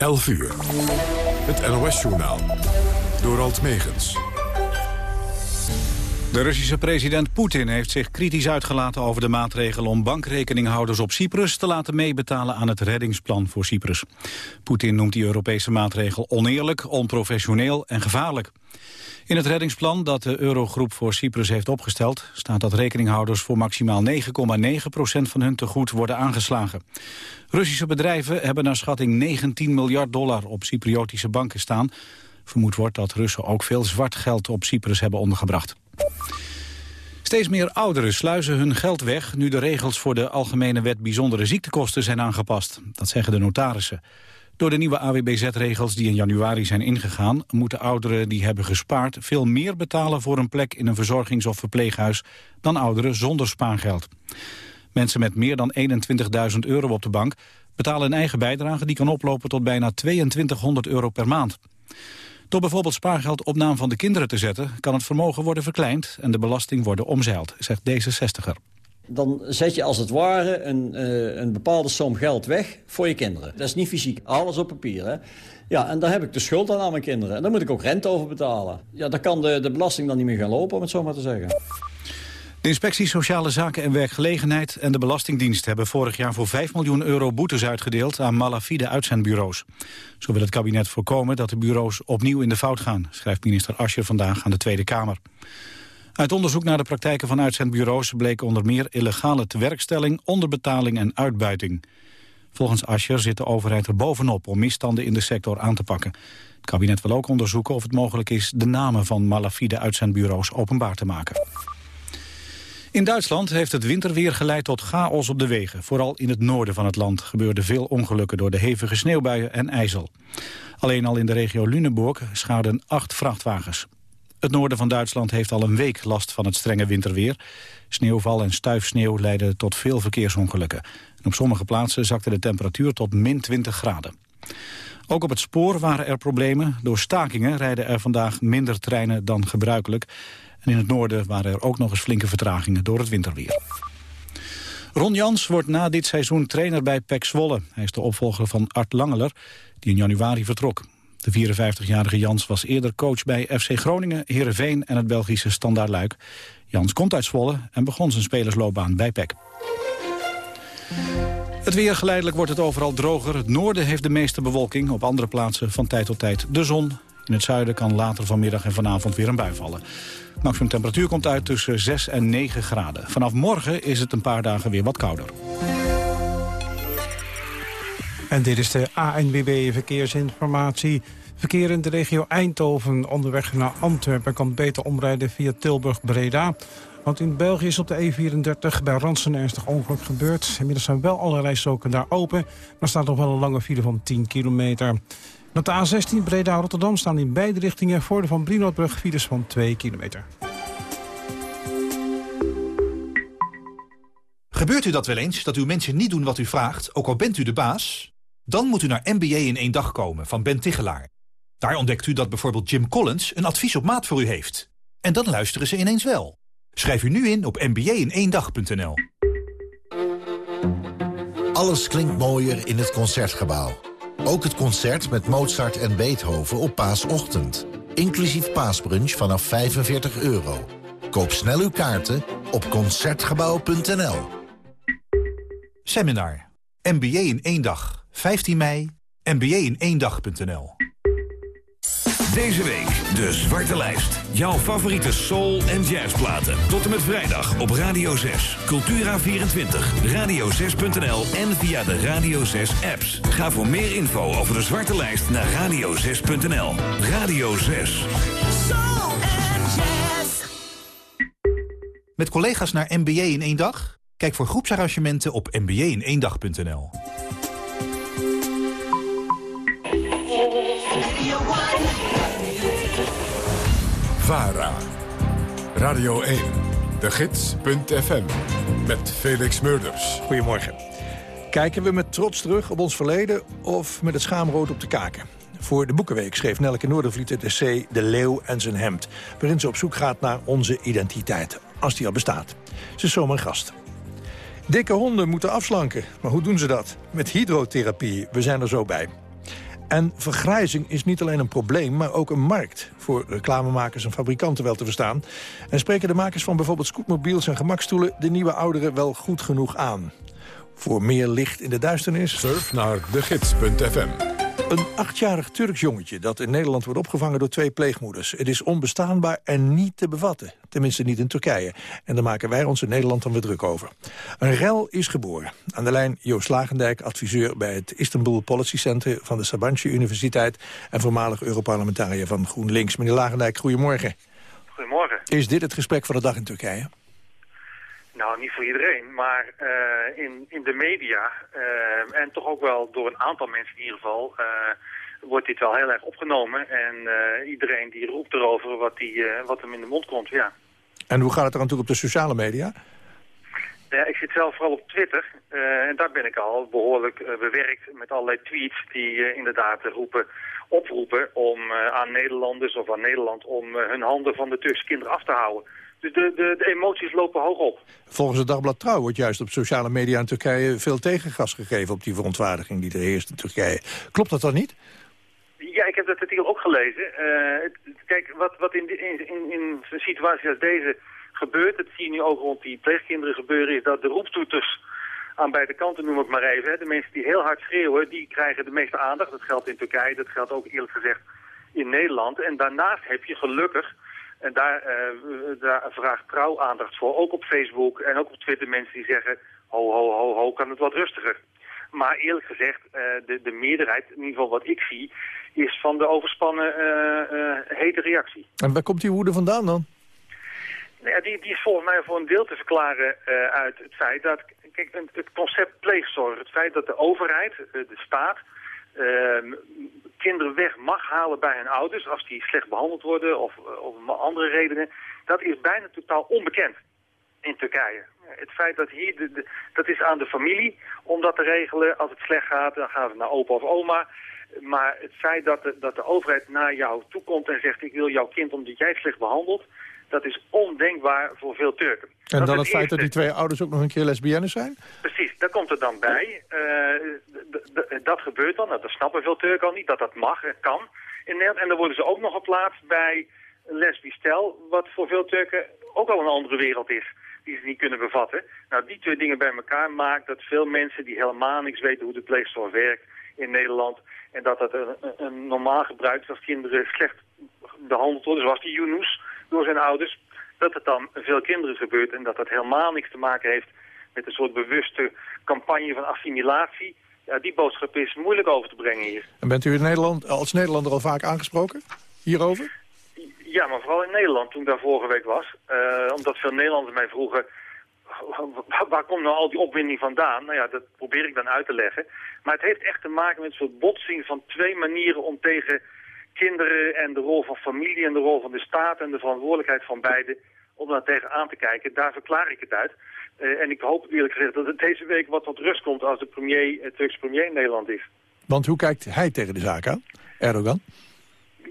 11 uur. Het NOS-journaal. Door Alt Megens. De Russische president Poetin heeft zich kritisch uitgelaten over de maatregel om bankrekeninghouders op Cyprus te laten meebetalen aan het reddingsplan voor Cyprus. Poetin noemt die Europese maatregel oneerlijk, onprofessioneel en gevaarlijk. In het reddingsplan dat de Eurogroep voor Cyprus heeft opgesteld... staat dat rekeninghouders voor maximaal 9,9% van hun tegoed worden aangeslagen. Russische bedrijven hebben naar schatting 19 miljard dollar op Cypriotische banken staan. Vermoed wordt dat Russen ook veel zwart geld op Cyprus hebben ondergebracht. Steeds meer ouderen sluizen hun geld weg... nu de regels voor de Algemene Wet Bijzondere Ziektekosten zijn aangepast. Dat zeggen de notarissen. Door de nieuwe AWBZ-regels die in januari zijn ingegaan... moeten ouderen die hebben gespaard veel meer betalen voor een plek in een verzorgings- of verpleeghuis... dan ouderen zonder spaargeld. Mensen met meer dan 21.000 euro op de bank betalen een eigen bijdrage... die kan oplopen tot bijna 2200 euro per maand. Door bijvoorbeeld spaargeld op naam van de kinderen te zetten... kan het vermogen worden verkleind en de belasting worden omzeild, zegt deze 60er dan zet je als het ware een, uh, een bepaalde som geld weg voor je kinderen. Dat is niet fysiek, alles op papier. Hè? Ja, en daar heb ik de schuld aan aan mijn kinderen. En daar moet ik ook rente over betalen. Ja, daar kan de, de belasting dan niet meer gaan lopen, om het zo maar te zeggen. De Inspectie Sociale Zaken en Werkgelegenheid en de Belastingdienst hebben vorig jaar voor 5 miljoen euro boetes uitgedeeld aan malafide uitzendbureaus. Zo wil het kabinet voorkomen dat de bureaus opnieuw in de fout gaan, schrijft minister Ascher vandaag aan de Tweede Kamer. Uit onderzoek naar de praktijken van uitzendbureaus bleek onder meer illegale tewerkstelling, onderbetaling en uitbuiting. Volgens Ascher zit de overheid er bovenop om misstanden in de sector aan te pakken. Het kabinet wil ook onderzoeken of het mogelijk is de namen van malafide uitzendbureaus openbaar te maken. In Duitsland heeft het winterweer geleid tot chaos op de wegen. Vooral in het noorden van het land gebeurden veel ongelukken door de hevige sneeuwbuien en ijzel. Alleen al in de regio Lüneburg schaden acht vrachtwagens. Het noorden van Duitsland heeft al een week last van het strenge winterweer. Sneeuwval en stuifsneeuw leiden tot veel verkeersongelukken. En op sommige plaatsen zakte de temperatuur tot min 20 graden. Ook op het spoor waren er problemen. Door stakingen rijden er vandaag minder treinen dan gebruikelijk. En in het noorden waren er ook nog eens flinke vertragingen door het winterweer. Ron Jans wordt na dit seizoen trainer bij PEC Zwolle. Hij is de opvolger van Art Langeler, die in januari vertrok. De 54-jarige Jans was eerder coach bij FC Groningen, Heerenveen en het Belgische Standaard Luik. Jans komt uit Zwolle en begon zijn spelersloopbaan bij PEC. Het weer geleidelijk wordt het overal droger. Het noorden heeft de meeste bewolking. Op andere plaatsen van tijd tot tijd de zon. In het zuiden kan later vanmiddag en vanavond weer een bui vallen. Maximum temperatuur komt uit tussen 6 en 9 graden. Vanaf morgen is het een paar dagen weer wat kouder. En dit is de ANWB Verkeersinformatie. Verkeer in de regio Eindhoven onderweg naar Antwerpen... kan beter omrijden via Tilburg-Breda. Want in België is op de E34 bij Ransen ernstig ongeluk gebeurd. Inmiddels zijn wel alle rijstroken daar open... maar staat nog wel een lange file van 10 kilometer. Op de A16 Breda-Rotterdam staan in beide richtingen... voor de Van Brienoordbrug files van 2 kilometer. Gebeurt u dat wel eens, dat uw mensen niet doen wat u vraagt... ook al bent u de baas? Dan moet u naar MBA in één dag komen van Ben Tigelaar. Daar ontdekt u dat bijvoorbeeld Jim Collins een advies op maat voor u heeft. En dan luisteren ze ineens wel. Schrijf u nu in op mba-in-één-dag.nl. Alles klinkt mooier in het Concertgebouw. Ook het concert met Mozart en Beethoven op paasochtend. Inclusief paasbrunch vanaf 45 euro. Koop snel uw kaarten op Concertgebouw.nl. Seminar. MBA in één dag. 15 mei. MBA in één dag.nl. Deze week de Zwarte Lijst. Jouw favoriete soul- en jazzplaten. Tot en met vrijdag op Radio 6. Cultura24, radio6.nl en via de Radio 6 apps. Ga voor meer info over de Zwarte Lijst naar radio6.nl. Radio 6. Soul en jazz. Met collega's naar MBA in één dag? Kijk voor groepsarrangementen op mba-in-één-dag.nl. VARA. Radio 1. De Gids.fm. Met Felix Murders. Goedemorgen. Kijken we met trots terug op ons verleden of met het schaamrood op de kaken? Voor de Boekenweek schreef Nelke Noordervliet het essay De Leeuw en zijn hemd... waarin ze op zoek gaat naar onze identiteit, als die al bestaat. Ze is zomaar gast. Dikke honden moeten afslanken. Maar hoe doen ze dat? Met hydrotherapie. We zijn er zo bij. En vergrijzing is niet alleen een probleem, maar ook een markt... voor reclamemakers en fabrikanten wel te verstaan. En spreken de makers van bijvoorbeeld scootmobiels en gemakstoelen... de nieuwe ouderen wel goed genoeg aan? Voor meer licht in de duisternis... Surf naar degids.fm een achtjarig Turks jongetje dat in Nederland wordt opgevangen door twee pleegmoeders. Het is onbestaanbaar en niet te bevatten. Tenminste niet in Turkije. En daar maken wij ons in Nederland dan weer druk over. Een rel is geboren. Aan de lijn Joost Lagendijk, adviseur bij het Istanbul Policy Center van de Sabancı Universiteit en voormalig Europarlementariër van GroenLinks. Meneer Lagendijk, goedemorgen. Goedemorgen. Is dit het gesprek van de dag in Turkije? Nou, niet voor iedereen, maar uh, in, in de media uh, en toch ook wel door een aantal mensen in ieder geval... Uh, wordt dit wel heel erg opgenomen en iedereen die roept erover wat, die, wat hem in de mond komt, ja. En hoe gaat het er aan toe op de sociale media? Ja, ik zit zelf vooral op Twitter en daar ben ik al behoorlijk bewerkt met allerlei tweets die inderdaad roepen, oproepen om aan Nederlanders of aan Nederland om hun handen van de Turkse kinderen af te houden. Dus de, de, de, emoties lopen hoog op. Volgens het Dagblad Trouw wordt juist op sociale media in Turkije... veel tegengas gegeven op die verontwaardiging die er heerst in Turkije. Klopt dat dan niet? Ja, ik heb dat artikel ook gelezen. Uh, kijk, wat, wat in, in, in, in een situatie als deze gebeurt... dat zie je nu ook rond die pleegkinderen gebeuren... is dat de roeptoeters aan beide kanten, noem ik maar even... Hè, de mensen die heel hard schreeuwen, die krijgen de meeste aandacht. Dat geldt in Turkije, dat geldt ook eerlijk gezegd in Nederland. En daarnaast heb je gelukkig en daar, uh, daar vraagt trouw aandacht voor. Ook op Facebook en ook op Twitter mensen die zeggen... ho, ho, ho, ho, kan het wat rustiger. Maar eerlijk gezegd, uh, de, de meerderheid, in ieder geval wat ik zie... is van de overspannen uh, hete reactie. En waar komt die woede vandaan dan? Nou ja, die, die is volgens mij voor een deel te verklaren uit het feit dat... Kijk, het concept pleegzorg, het feit dat de overheid, de staat kinderen weg mag halen bij hun ouders als die slecht behandeld worden of, eh, om andere redenen, dat is bijna totaal onbekend in Turkije. Het feit dat hier, de, dat is aan de familie om dat te regelen. Als het slecht gaat, dan gaan ze naar opa of oma. Maar het feit dat de, dat de overheid naar jou toe komt en zegt... ik wil jouw kind omdat jij slecht behandelt... dat is ondenkbaar voor veel Turken. En dan het, feit dat die twee ouders ook nog een keer lesbiennes zijn? Precies, daar komt er dan bij. Uh, dat gebeurt dan, dat snappen veel Turken al niet, dat dat mag en kan in Nederland. En dan worden ze ook nog geplaatst bij lesbisch stel, wat voor veel Turken ook al een andere wereld is die ze niet kunnen bevatten. Nou, die twee dingen bij elkaar maakt dat veel mensen die helemaal niks weten hoe de pleegzorg werkt in Nederland... en dat dat een, een normaal gebruik is als kinderen slecht behandeld worden, zoals die Yunus, door zijn ouders dat het dan veel kinderen gebeurt en dat dat helemaal niks te maken heeft met een soort bewuste campagne van assimilatie. Ja, die boodschap is moeilijk over te brengen hier. En bent u in Nederland, als Nederlander al vaak aangesproken hierover? Ja, maar vooral in Nederland toen ik daar vorige week was. Uh, omdat veel Nederlanders mij vroegen, waar komt nou al die opwinding vandaan? Nou ja, dat probeer ik dan uit te leggen. Maar het heeft echt te maken met een soort botsing van twee manieren om tegen kinderen en de rol van familie en de rol van de staat en de verantwoordelijkheid van beide om daar tegenaan te kijken. Daar verklaar ik het uit. Uh, en ik hoop eerlijk gezegd dat het deze week wat tot rust komt als de premier, het Turkse premier in Nederland is. Want hoe kijkt hij tegen de zaak aan, Erdogan?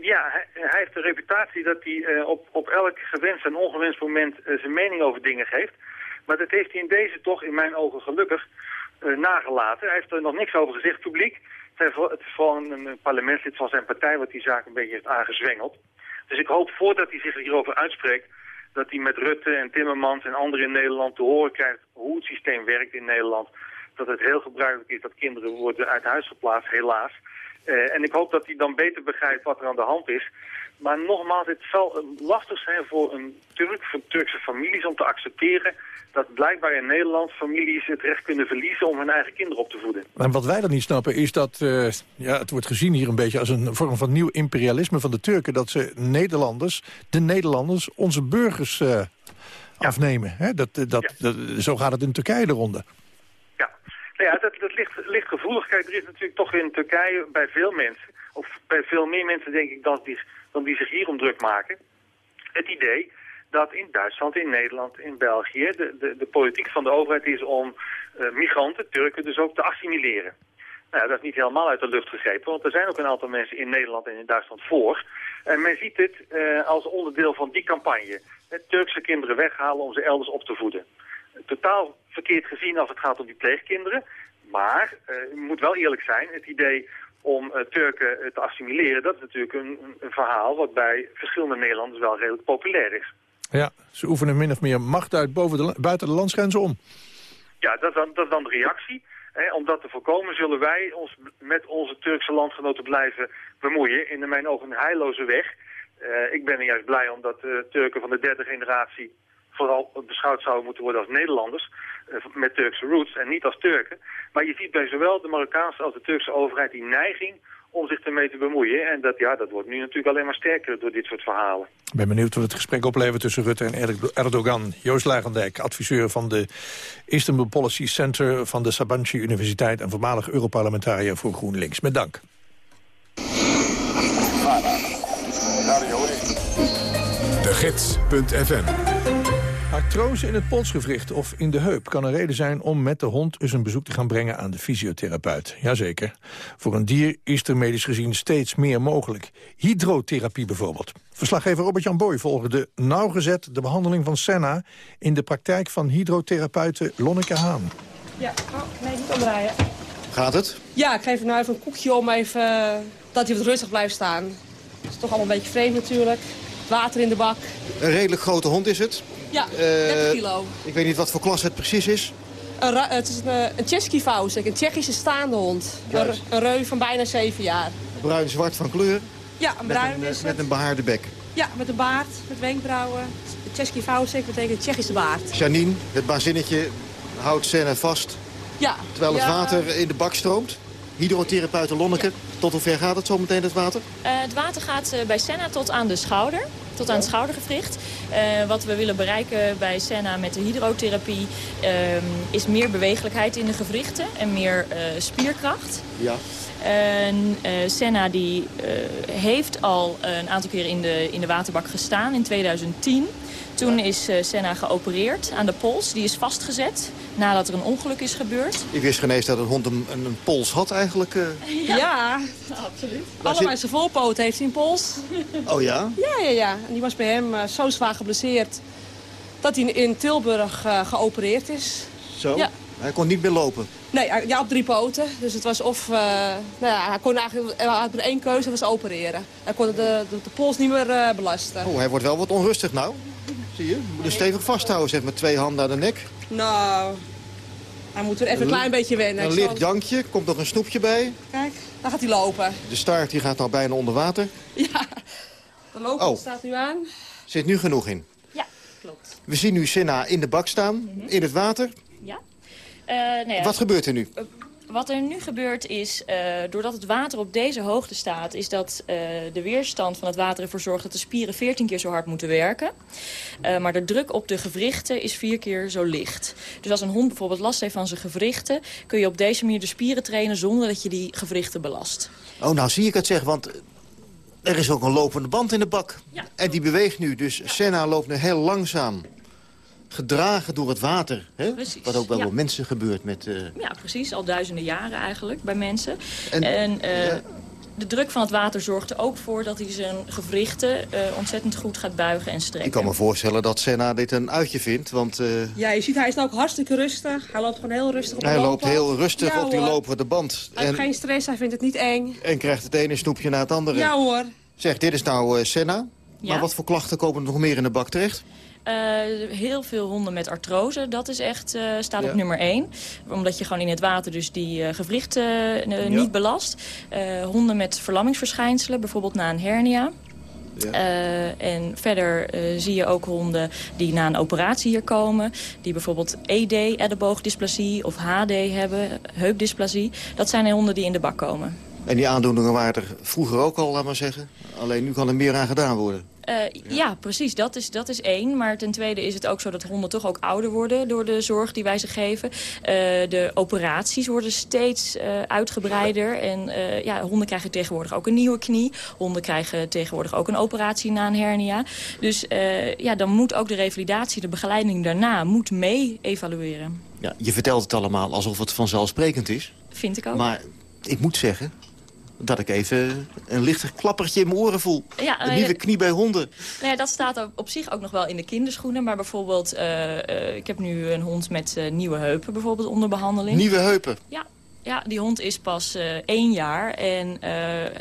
Ja, hij, hij heeft de reputatie dat hij uh, op, op elk gewenst en ongewenst moment uh, zijn mening over dingen geeft. Maar dat heeft hij in deze toch in mijn ogen gelukkig nagelaten. Hij heeft er nog niks over gezegd publiek. Het is vooral een parlementslid van zijn partij wat die zaak een beetje heeft aangezwengeld. Dus ik hoop voordat hij zich hierover uitspreekt dat hij met Rutte en Timmermans en anderen in Nederland te horen krijgt hoe het systeem werkt in Nederland. Dat het heel gebruikelijk is dat kinderen worden uit huis geplaatst, helaas. Uh, en ik hoop dat hij dan beter begrijpt wat er aan de hand is. Maar nogmaals, het zal lastig zijn voor een Turk, voor Turkse families om te accepteren dat blijkbaar in Nederland families het recht kunnen verliezen om hun eigen kinderen op te voeden. En wat wij dan niet snappen is dat, uh, ja, het wordt gezien hier een beetje als een vorm van nieuw imperialisme van de Turken, dat ze Nederlanders, de Nederlanders, onze burgers uh, afnemen. Hè? Dat, dat, dat, zo gaat het in Turkije eronder. Ja, dat, ligt, ligt gevoelig. Er is natuurlijk toch in Turkije bij veel mensen, of bij veel meer mensen denk ik dan die, dan die zich hierom druk maken, het idee dat in Duitsland, in Nederland, in België... de, de, de politiek van de overheid is om uh, migranten, Turken, dus ook te assimileren. Nou, dat is niet helemaal uit de lucht gegrepen, want er zijn ook een aantal mensen in Nederland en in Duitsland voor. En men ziet het uh, als onderdeel van die campagne. Turkse kinderen weghalen om ze elders op te voeden. Totaal verkeerd gezien als het gaat om die pleegkinderen. Maar, uh, moet wel eerlijk zijn, het idee om uh, Turken uh, te assimileren. Dat is natuurlijk een, een, verhaal wat bij verschillende Nederlanders wel redelijk populair is. Ja, ze oefenen min of meer macht uit boven de, buiten de landsgrenzen om. Ja, dat is dan, dat is dan de reactie. Hè, om dat te voorkomen zullen wij ons met onze Turkse landgenoten blijven bemoeien. In mijn ogen een heilloze weg. Ik ben er juist blij omdat Turken van de derde generatie vooral beschouwd zouden moeten worden als Nederlanders. Uh, met Turkse roots en niet als Turken. Maar je ziet bij zowel de Marokkaanse als de Turkse overheid die neiging om zich ermee te bemoeien. En dat, ja, dat wordt nu natuurlijk alleen maar sterker door dit soort verhalen. Ik ben benieuwd wat het gesprek oplevert tussen Rutte en Erdogan. Joost Lagendijk, adviseur van de Istanbul Policy Center... van de Sabancı Universiteit en voormalig Europarlementariër voor GroenLinks. Met dank. De Gids.fm Artrose in het polsgewricht of in de heup kan een reden zijn om met de hond eens een bezoek te gaan brengen aan de fysiotherapeut. Jazeker. Voor een dier is er medisch gezien steeds meer mogelijk. Hydrotherapie bijvoorbeeld. Verslaggever Robert-Jan Boy volgde nauwgezet de behandeling van Senna in de praktijk van hydrotherapeute Lonneke Haan. Ja, oh, nee, niet omdraaien. Gaat het? Ja, ik geef hem nou even een koekje om even uh, dat hij wat rustig blijft staan. Het is toch allemaal een beetje vreemd natuurlijk. Water in de bak. Een redelijk grote hond is het. Ja, 30 uh, kilo. Ik weet niet wat voor klas het precies is. Een, het is een, eh, een Tsjeski Fausek, een Tsjechische staande hond. Een, een, reu van bijna 7 jaar. Bruin-zwart van kleur? Ja, een bruin met een, Met een behaarde bek? Ja, met een baard, met wenkbrauwen. Tsjeski Fausek betekent Tsjechische baard. Janine, het bazinnetje houdt Senne vast. Ja. Terwijl het ja. water in de bak stroomt. Hydrotherapeuten Lonneke, ja. tot hoe ver gaat het zo meteen het water? Uh, het water gaat uh, bij Senna tot aan de schouder tot aan het schoudergewricht. Uh, wat we willen bereiken bij Senna met de hydrotherapie uh, is meer bewegelijkheid in de gewrichten en meer uh, spierkracht. Ja. En Senna die heeft al een aantal keer in de, in de waterbak gestaan in 2010. Toen is uh, Senna geopereerd aan de pols. Die is vastgezet nadat er een ongeluk is gebeurd. Ik wist geen eens dat een hond een, een, een pols had eigenlijk. Uh... Ja, ja absoluut. Allebei zijn voorpoot heeft hij een pols. Oh ja? Ja, ja, ja. En die was bij hem uh, zo zwaar geblesseerd dat hij in Tilburg geopereerd is. Zo? Ja. Hij kon niet meer lopen? Nee, ja, op drie poten. Dus het was of... nou ja, hij kon eigenlijk hij had maar één keuze, dat was opereren. Hij kon de, de, de pols niet meer belasten. Oh, hij wordt wel wat onrustig nou. Zie je? Moet hem stevig vasthouden, zeg, met twee handen aan de nek. Nou, hij moet er even een klein beetje wennen. Een licht jankje, komt nog een snoepje bij. Kijk, daar gaat hij lopen. De staart die gaat nou bijna onder water. Ja, de lopen oh. staat nu aan. Zit nu genoeg in? Ja, klopt. We zien nu Sinna in de bak staan, mm -hmm. in het water. Ja. Uh, nou ja. Wat gebeurt er nu? Wat er nu gebeurt is, uh, doordat het water op deze hoogte staat... is dat uh, de weerstand van het water ervoor zorgt dat de spieren 14 keer zo hard moeten werken. Uh, maar de druk op de gewrichten is vier keer zo licht. Dus als een hond bijvoorbeeld last heeft van zijn gewrichten... kun je op deze manier de spieren trainen zonder dat je die gewrichten belast. Oh, nou zie ik het zeg, want er is ook een lopende band in de bak. Ja, en die beweegt nu, dus ja. Senna loopt nu heel langzaam gedragen door het water. Hè? Precies, Wat ook wel ja. door mensen gebeurt. Met, uh... Ja, precies. Al duizenden jaren eigenlijk bij mensen. En, en uh, ja. de druk van het water zorgt er ook voor dat hij zijn gewrichten uh, ontzettend goed gaat buigen en strekken. Ik kan me voorstellen dat Senna dit een uitje vindt. Want, ja, je ziet hij is nou ook hartstikke rustig. Hij loopt gewoon heel rustig op de Hij loopt heel rustig ja, op die lopende band. Hij heeft geen stress, hij vindt het niet eng. En krijgt het ene snoepje na het andere. Ja hoor. Zeg, dit is nou Senna. Maar wat voor klachten komen er nog meer in de bak terecht? Uh, heel veel honden met artrose, dat is echt, uh, staat ja. op nummer 1. Omdat je gewoon in het water dus die uh, gewrichten ja. niet belast. honden met verlammingsverschijnselen, bijvoorbeeld na een hernia. Ja. en verder zie je ook honden die na een operatie hier komen. Die bijvoorbeeld ED, elleboogdysplasie of HD hebben, heupdysplasie. Dat zijn de honden die in de bak komen. En die aandoeningen waren er vroeger ook al, laat maar zeggen. Alleen nu kan er meer aan gedaan worden. Uh, ja. ja, precies. Dat is, dat is één. Maar ten tweede is het ook zo dat honden toch ook ouder worden... door de zorg die wij ze geven. Uh, de operaties worden steeds uh, uitgebreider. En ja, honden krijgen tegenwoordig ook een nieuwe knie. Honden krijgen tegenwoordig ook een operatie na een hernia. Dus ja, dan moet ook de revalidatie, de begeleiding daarna... moet mee evalueren. Ja, je vertelt het allemaal alsof het vanzelfsprekend is. Vind ik ook. Maar ik moet zeggen, dat ik even een lichter klappertje in mijn oren voel. Ja, een nieuwe knie bij honden. Nou ja, dat staat op zich ook nog wel in de kinderschoenen. Maar bijvoorbeeld, uh, uh, ik heb nu een hond met uh, nieuwe heupen bijvoorbeeld onder behandeling. Nieuwe heupen? Ja. Ja, die hond is pas één jaar en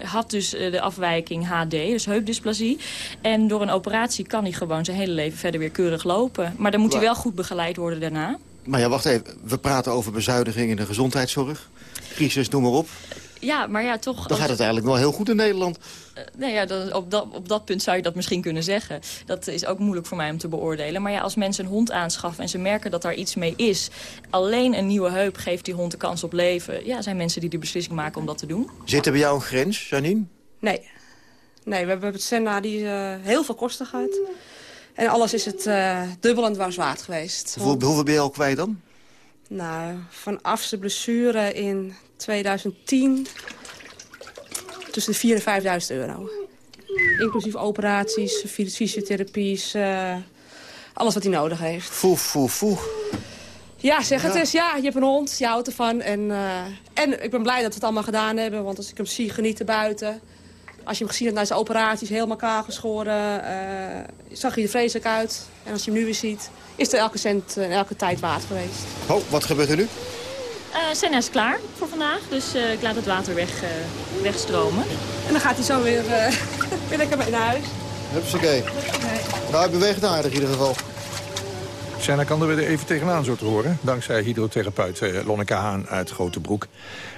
had dus de afwijking HD, dus heupdysplasie. En door een operatie kan hij gewoon zijn hele leven verder weer keurig lopen. Maar dan moet hij wel goed begeleid worden daarna. Maar ja, wacht even. We praten over bezuinigingen in de gezondheidszorg. Crisis, noem maar op. Ja, maar ja, toch... Dan gaat het eigenlijk wel heel goed in Nederland. Uh, nee, ja, dan, op, dat, op dat punt zou je dat misschien kunnen zeggen. Dat is ook moeilijk voor mij om te beoordelen. Maar ja, als mensen een hond aanschaffen en ze merken dat daar iets mee is... alleen een nieuwe heup geeft die hond de kans op leven... ja, zijn mensen die de beslissing maken om dat te doen. Zit er bij jou een grens, Janine? Nee. Nee, we hebben het Senna die uh, heel veel kosten gehad. En alles is het uh, dubbel en dwars waard geweest. Hoeveel, hoeveel ben je al kwijt dan? Nou, vanaf zijn blessure in 2010 tussen de 4.000 en 5.000 euro. Inclusief operaties, fysiotherapies, uh, alles wat hij nodig heeft. Foe, foe, foe. Ja, zeg het eens. Ja, je hebt een hond, je houdt ervan. En, uh, en ik ben blij dat we het allemaal gedaan hebben, want als ik hem zie genieten buiten... Als je hem gezien hebt na zijn operaties, helemaal kaal geschoren, uh, zag hij er vreselijk uit. En als je hem nu weer ziet, is er elke cent en elke tijd waard geweest. Oh, wat gebeurt er nu? Uh, Senna is klaar voor vandaag, dus uh, ik laat het water weg, uh, wegstromen. En dan gaat hij zo weer, weer lekker mee naar huis. Hupsakee. Nou, hij beweegt aardig in ieder geval. Senna kan er weer even tegenaan zo te horen. Dankzij hydrotherapeut Lonneke Haan uit Grotebroek.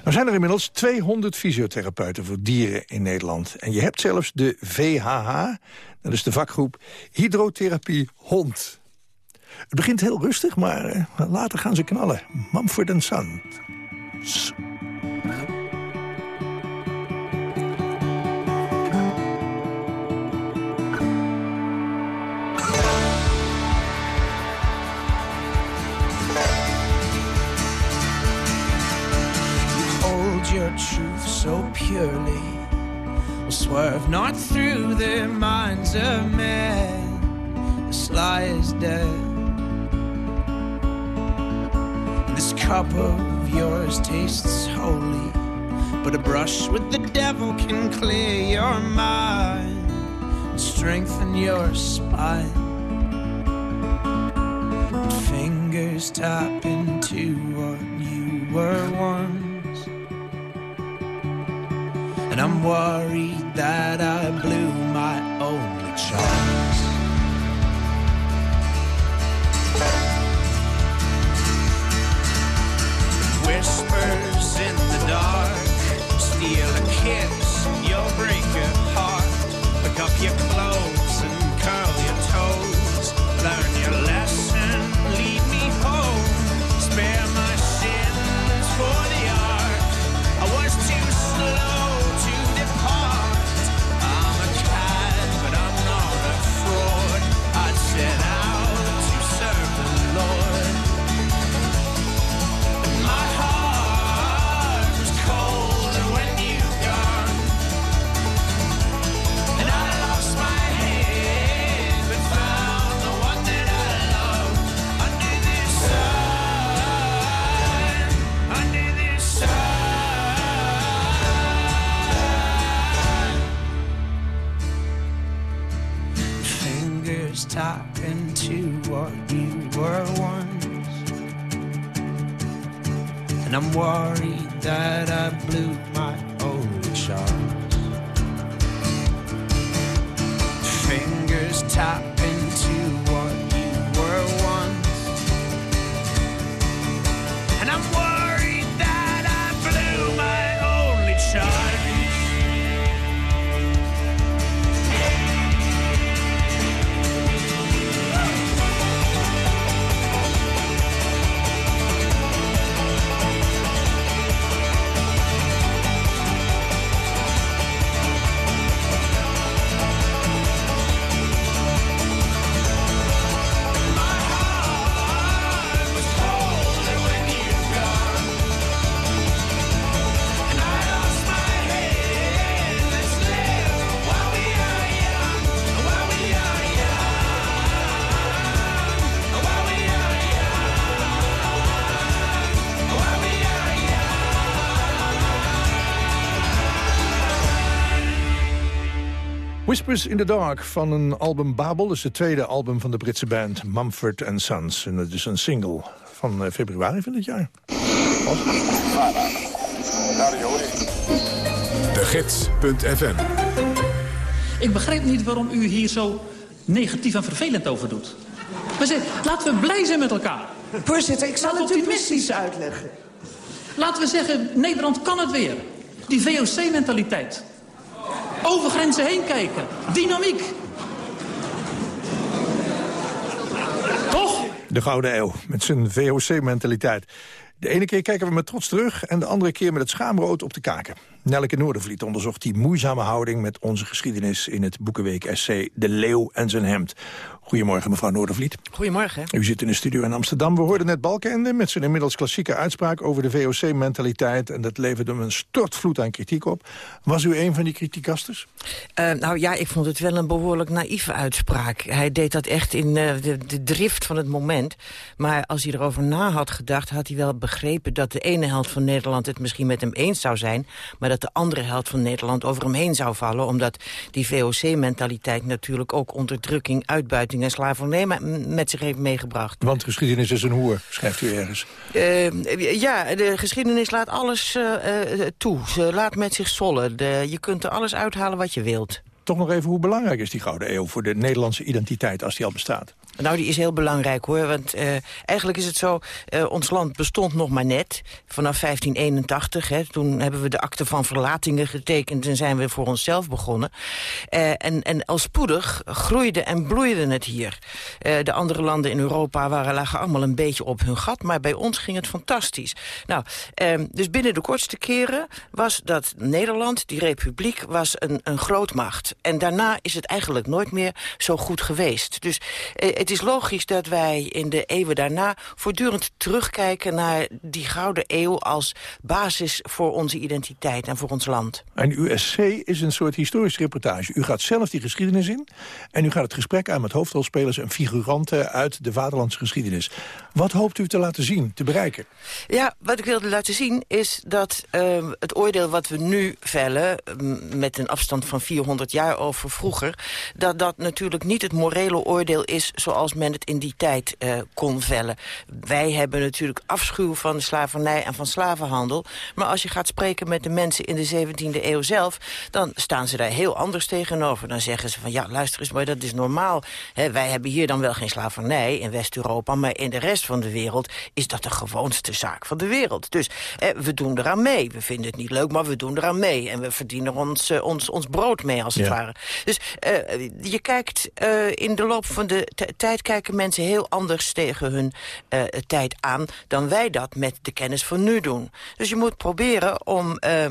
Nou zijn er inmiddels 200 fysiotherapeuten voor dieren in Nederland. En je hebt zelfs de VHH, dat is de vakgroep Hydrotherapie Hond. Het begint heel rustig, maar uh, later gaan ze knallen. Mumford Sons. your truth so purely will swerve not through the minds of men. The sly is dead. This cup of yours tastes holy, but a brush with the devil can clear your mind and strengthen your spine. Fingers tap into what you were once. And I'm worried that I blew my only chance. Whispers in the dark, steal a kiss, you'll break your heart. Pick up your clothes and curl your toes. Learn your lesson, And I'm worried that I blew Whispers in the Dark van een album Babel. Dat is het tweede album van de Britse band Mumford Sons. En dat is een single van eh, februari van dit jaar. Radio 1. De Gids.fm. Ik begrijp niet waarom u hier zo negatief en vervelend over doet. Maar zeg, laten we blij zijn met elkaar. Voorzitter, ik zal het u optimistisch precies uitleggen. Laten we zeggen, Nederland kan het weer. Die VOC-mentaliteit. Over grenzen heen kijken. Dynamiek. Toch? De Gouden Eeuw, met zijn VOC-mentaliteit. De ene keer kijken we met trots terug... en de andere keer met het schaamrood op de kaken. Nelke Noordervliet onderzocht die moeizame houding... met onze geschiedenis in het Boekenweek-essay De Leeuw en zijn hemd. Goedemorgen, mevrouw Noordervliet. Goedemorgen. U zit in de studio in Amsterdam. We hoorden net Balkenende met zijn inmiddels klassieke uitspraak... over de VOC-mentaliteit en dat leverde hem een stortvloed aan kritiek op. Was u een van die kritiekasters? Uh, nou ja, ik vond het wel een behoorlijk naïeve uitspraak. Hij deed dat echt in uh, de, de, drift van het moment. Maar als hij erover na had gedacht, had hij wel begrepen... dat de ene helft van Nederland het misschien met hem eens zou zijn... maar dat de andere helft van Nederland over hem heen zou vallen... omdat die VOC-mentaliteit natuurlijk ook onderdrukking, uitbuiting en slavernij met zich heeft meegebracht. Want geschiedenis is een hoer, schrijft u ergens. Uh, ja, de geschiedenis laat alles uh, uh, toe. Ze laat met zich zollen. De, je kunt er alles uithalen wat je wilt. Toch nog even, hoe belangrijk is die Gouden Eeuw... voor de Nederlandse identiteit als die al bestaat? Nou, die is heel belangrijk, hoor. Want uh, eigenlijk is het zo, uh, ons land bestond nog maar net. Vanaf 1581, hè, toen hebben we de akte van verlatingen getekend... en zijn we voor onszelf begonnen. Uh, en, en al spoedig groeide en bloeide het hier. de andere landen in Europa waren, lagen allemaal een beetje op hun gat... maar bij ons ging het fantastisch. Nou, dus binnen de kortste keren was dat Nederland, die republiek... was een, een grootmacht. En daarna is het eigenlijk nooit meer zo goed geweest. Dus het is logisch dat wij in de eeuwen daarna voortdurend terugkijken naar die gouden eeuw als basis voor onze identiteit en voor ons land. En uw SC is een soort historische reportage. U gaat zelf die geschiedenis in en u gaat het gesprek aan met hoofdrolspelers en figuranten uit de vaderlandse geschiedenis. Wat hoopt u te laten zien, te bereiken? Ja, wat ik wilde laten zien is dat uh, het oordeel wat we nu vellen, met een afstand van 400 jaar over vroeger, dat dat natuurlijk niet het morele oordeel is zoals men het in die tijd uh, kon vellen. Wij hebben natuurlijk afschuw van de slavernij en van slavenhandel. Maar als je gaat spreken met de mensen in de 17e eeuw zelf... dan staan ze daar heel anders tegenover. Dan zeggen ze van, ja, luister eens, maar dat is normaal. Wij hebben hier dan wel geen slavernij in West-Europa... maar in de rest van de wereld is dat de gewoonste zaak van de wereld. Dus eh, we doen eraan mee. We vinden het niet leuk, maar we doen eraan mee. En we verdienen ons, uh, ons, ons brood mee, als het Ja. ware. Dus uh, je kijkt uh, in de loop van de tijd kijken mensen heel anders tegen hun tijd aan... dan wij dat met de kennis van nu doen. Dus je moet proberen om, uh,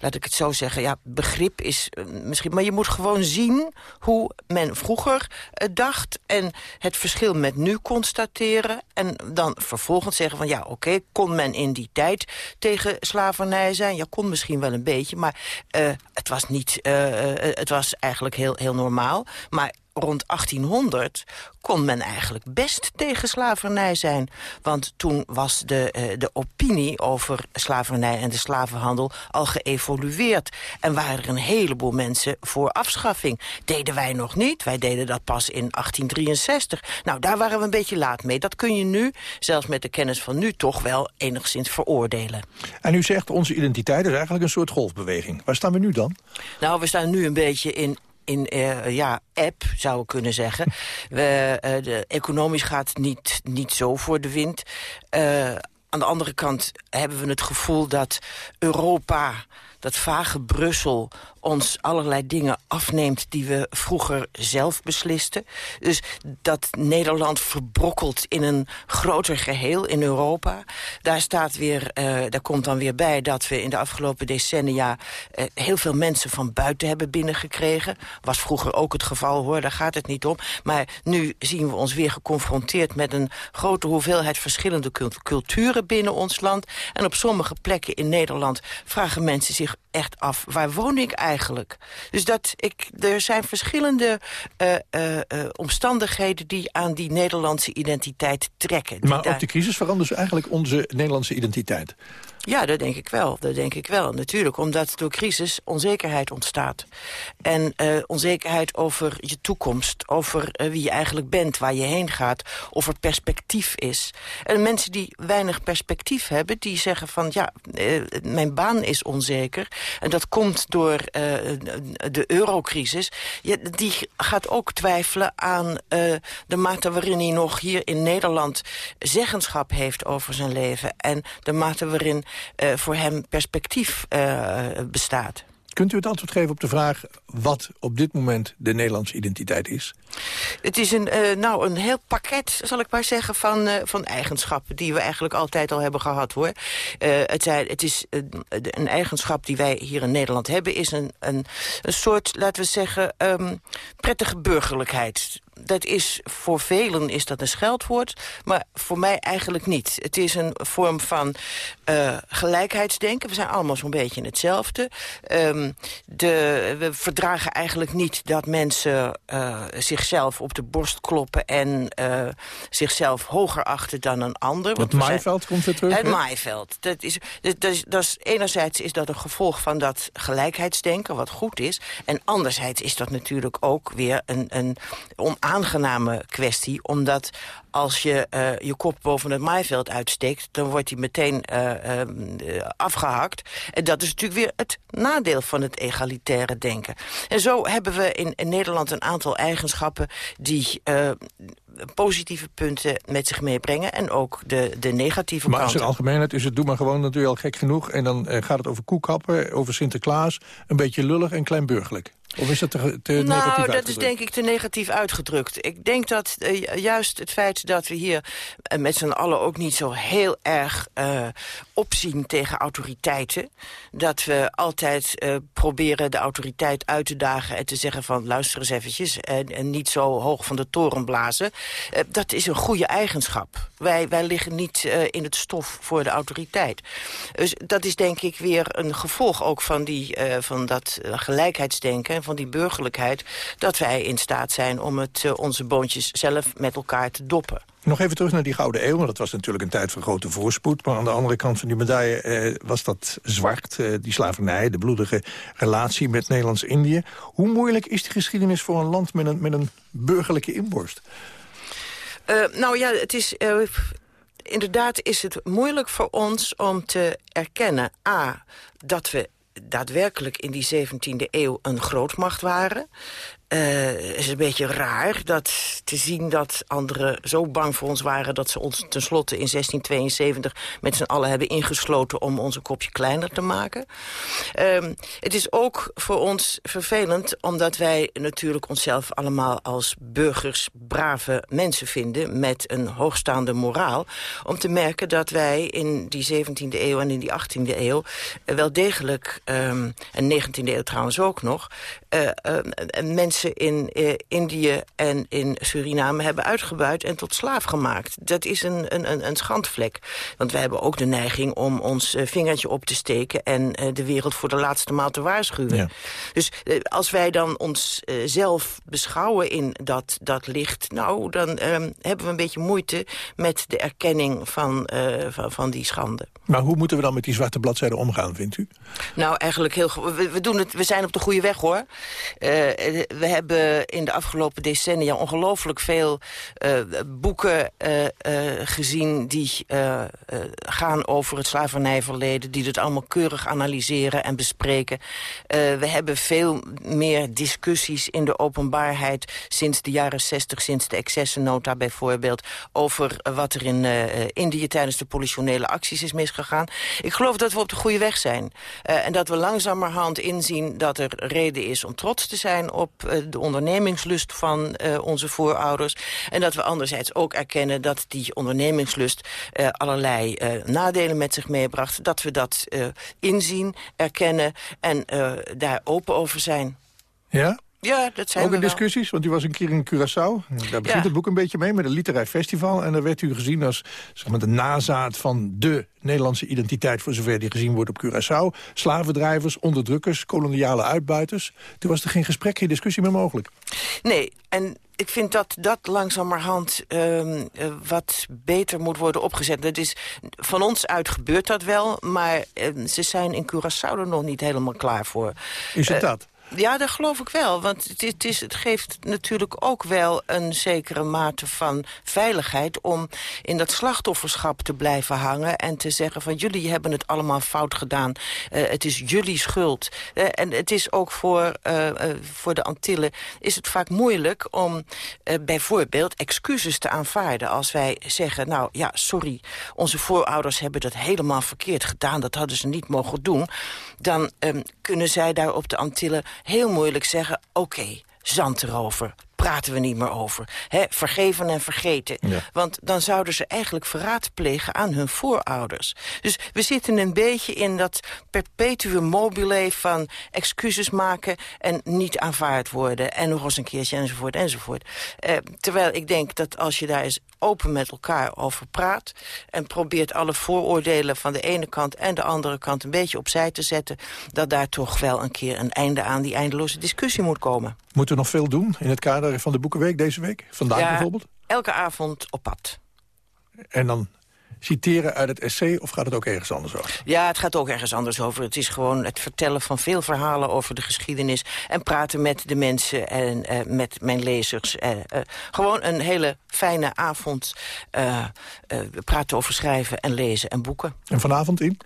laat ik het zo zeggen... ja, begrip is misschien... maar je moet gewoon zien hoe men vroeger dacht... en het verschil met nu constateren... en dan vervolgens zeggen van ja, oké... Kon men in die tijd tegen slavernij zijn? Ja, kon misschien wel een beetje, maar uh, het was niet... Uh, het was eigenlijk heel, heel normaal. Maar rond 1800 kon men eigenlijk best tegen slavernij zijn. Want toen was de, uh, de opinie over slavernij en de slavenhandel al geëvolueerd. En waren er een heleboel mensen voor afschaffing. Deden wij nog niet. Wij deden dat pas in 1863. Nou, daar waren we een beetje laat mee. Dat kun je nu, zelfs met de kennis van nu, toch wel enigszins veroordelen. En u zegt, onze identiteit is eigenlijk een soort golfbeweging. Waar staan we nu dan? Nou, we staan nu een beetje in in uh, ja, app, zou ik kunnen zeggen. We, uh, de, economisch gaat het niet, niet zo voor de wind. Uh, aan de andere kant hebben we het gevoel dat Europa, dat vage Brussel ons allerlei dingen afneemt die we vroeger zelf beslisten. Dus dat Nederland verbrokkelt in een groter geheel in Europa. Daar, staat weer, uh, daar komt dan weer bij dat we in de afgelopen decennia... Uh, heel veel mensen van buiten hebben binnengekregen. Was vroeger ook het geval, hoor, daar gaat het niet om. Maar nu zien we ons weer geconfronteerd met een grote hoeveelheid verschillende culturen binnen ons land. En op sommige plekken in Nederland vragen mensen zich echt af, waar woon ik eigenlijk? Dus dat ik, er zijn verschillende uh, uh, omstandigheden die aan die Nederlandse identiteit trekken. Maar daar... op de crisis verandert dus eigenlijk onze Nederlandse identiteit? Ja, dat denk ik wel. Dat denk ik wel. Natuurlijk, omdat door crisis onzekerheid ontstaat. En uh, onzekerheid over je toekomst, over uh, wie je eigenlijk bent, waar je heen gaat, of er perspectief is. En mensen die weinig perspectief hebben, die zeggen van ja, uh, mijn baan is onzeker. En dat komt door de eurocrisis. Die gaat ook twijfelen aan de mate waarin hij nog hier in Nederland zeggenschap heeft over zijn leven. En de mate waarin voor hem perspectief uh, bestaat. Kunt u het antwoord geven op de vraag wat op dit moment de Nederlandse identiteit is? Het is een, uh, nou, een heel pakket, zal ik maar zeggen, van, uh, van eigenschappen... die we eigenlijk altijd al hebben gehad, hoor. Uh, het, zijn, het is een eigenschap die wij hier in Nederland hebben... is een, een, een soort, laten we zeggen, um, prettige burgerlijkheid dat is voor velen is dat een scheldwoord, maar voor mij eigenlijk niet. Het is een vorm van uh, gelijkheidsdenken. We zijn allemaal zo'n beetje hetzelfde. Um, de, we verdragen eigenlijk niet dat mensen uh, zichzelf op de borst kloppen... en uh, zichzelf hoger achten dan een ander. Het maaiveld komt weer terug. Het maaiveld. Dat is, dat, is, dat is, enerzijds is dat een gevolg van dat gelijkheidsdenken, wat goed is. En anderzijds is dat natuurlijk ook weer een, een onaangename kwestie... omdat als je uh, je kop boven het maaiveld uitsteekt... dan wordt die meteen uh, uh, afgehakt. En dat is natuurlijk weer het nadeel van het egalitaire denken. En zo hebben we in, in Nederland een aantal eigenschappen... die positieve punten met zich meebrengen en ook de, de negatieve maar kanten. Maar als algemeenheid is het doe maar gewoon natuurlijk al gek genoeg... en dan gaat het over koekappen, over Sinterklaas... een beetje lullig en kleinburgerlijk. Of is dat te, te nou, negatief dat is denk ik te negatief uitgedrukt. Ik denk dat uh, juist het feit dat we hier uh, met z'n allen ook niet zo heel erg uh, opzien tegen autoriteiten. Dat we altijd proberen de autoriteit uit te dagen en te zeggen van luister eens eventjes. En, en niet zo hoog van de toren blazen. dat is een goede eigenschap. Wij, wij liggen niet in het stof voor de autoriteit. Dus dat is denk ik weer een gevolg ook van, die, van dat gelijkheidsdenken van die burgerlijkheid... dat wij in staat zijn om het, uh, onze boontjes zelf met elkaar te doppen. Nog even terug naar die Gouden Eeuw, want dat was natuurlijk een tijd van grote voorspoed. Maar aan de andere kant van die medaille eh, was dat zwart, eh, die slavernij... de bloedige relatie met Nederlands-Indië. Hoe moeilijk is die geschiedenis voor een land met een, met een burgerlijke inborst? Uh, nou ja, het is... inderdaad is het moeilijk voor ons om te erkennen... a, dat we daadwerkelijk in die 17e eeuw een grootmacht waren. Uh, is een beetje raar dat te zien dat anderen zo bang voor ons waren... dat ze ons tenslotte in 1672 met z'n allen hebben ingesloten... om ons een kopje kleiner te maken. Uh, het is ook voor ons vervelend omdat wij natuurlijk onszelf allemaal... als burgers brave mensen vinden met een hoogstaande moraal... om te merken dat wij in die 17e eeuw en in die 18e eeuw... Wel degelijk, um, en 19e eeuw trouwens ook nog... mensen in uh, Indië en in Suriname hebben uitgebuit en tot slaaf gemaakt. Dat is een, een, een schandvlek. Want wij hebben ook de neiging om ons uh, vingertje op te steken... en uh, de wereld voor de laatste maal te waarschuwen. Ja. Dus als wij dan onszelf beschouwen in dat, dat licht... nou, dan ehm, hebben we een beetje moeite met de erkenning van, van, van die schande. Maar hoe moeten we dan met die zwarte bladzijden omgaan, vindt u? Nou, eigenlijk heel goed. We, we, doen het, we zijn op de goede weg, hoor. we hebben in de afgelopen decennia ongelooflijk veel uh, boeken uh, uh, gezien... die gaan over het slavernijverleden, die het allemaal keurig analyseren en bespreken. we hebben veel meer discussies in de openbaarheid sinds de jaren 60, sinds de excessennota bijvoorbeeld... over wat er in Indië tijdens de politionele acties is misgegaan. Ik geloof dat we op de goede weg zijn. en dat we langzamerhand inzien dat er reden is om trots te zijn op de ondernemingslust van uh, onze voorouders. En dat we anderzijds ook erkennen dat die ondernemingslust uh, allerlei nadelen met zich meebracht. Dat we dat inzien, erkennen en daar open over zijn. Ja? Ja, dat zijn Ook in discussies, want u was een keer in Curaçao. Daar begint Ja. het boek een beetje mee, met een literair festival. En daar werd u gezien als zeg maar, de nazaat van de Nederlandse identiteit... voor zover die gezien wordt op Curaçao. Slavendrijvers, onderdrukkers, koloniale uitbuiters. Toen was er geen gesprek, geen discussie meer mogelijk. Nee, en ik vind dat dat langzamerhand ehm, eh, wat beter moet worden opgezet. Dat is, van ons uit gebeurt dat wel, maar eh, ze zijn in Curaçao er nog niet helemaal klaar voor. Is het Eh, dat? Ja, dat geloof ik wel. Want het, het, is, het geeft natuurlijk ook wel een zekere mate van veiligheid... om in dat slachtofferschap te blijven hangen en te zeggen van... jullie hebben het allemaal fout gedaan. Eh, het is jullie schuld. Eh, en het is ook voor, eh, voor de Antillen is het vaak moeilijk om bijvoorbeeld excuses te aanvaarden. Als wij zeggen, nou ja, sorry, onze voorouders hebben dat helemaal verkeerd gedaan. Dat hadden ze niet mogen doen. Dan ehm, kunnen zij daar op de Antillen heel moeilijk zeggen... oké, zand erover, praten we niet meer over. Vergeven en vergeten. Want dan zouden ze eigenlijk verraad plegen aan hun voorouders. Dus we zitten een beetje in dat perpetuum mobile van excuses maken... en niet aanvaard worden. En nog eens een keertje enzovoort enzovoort. Eh, terwijl ik denk dat als je daar eens open met elkaar over praat... en probeert alle vooroordelen van de ene kant en de andere kant... een beetje opzij te zetten... dat daar toch wel een keer een einde aan die eindeloze discussie moet komen. Moeten we nog veel doen in het kader van de Boekenweek deze week? Vandaag Ja, bijvoorbeeld? elke avond op pad. En dan citeren uit het essay of gaat het ook ergens anders over? Ja, het gaat ook ergens anders over. Het is gewoon het vertellen van veel verhalen over de geschiedenis... en praten met de mensen en eh, met mijn lezers. Eh, eh, gewoon een hele fijne avond. we praten over schrijven en lezen en boeken. En vanavond in?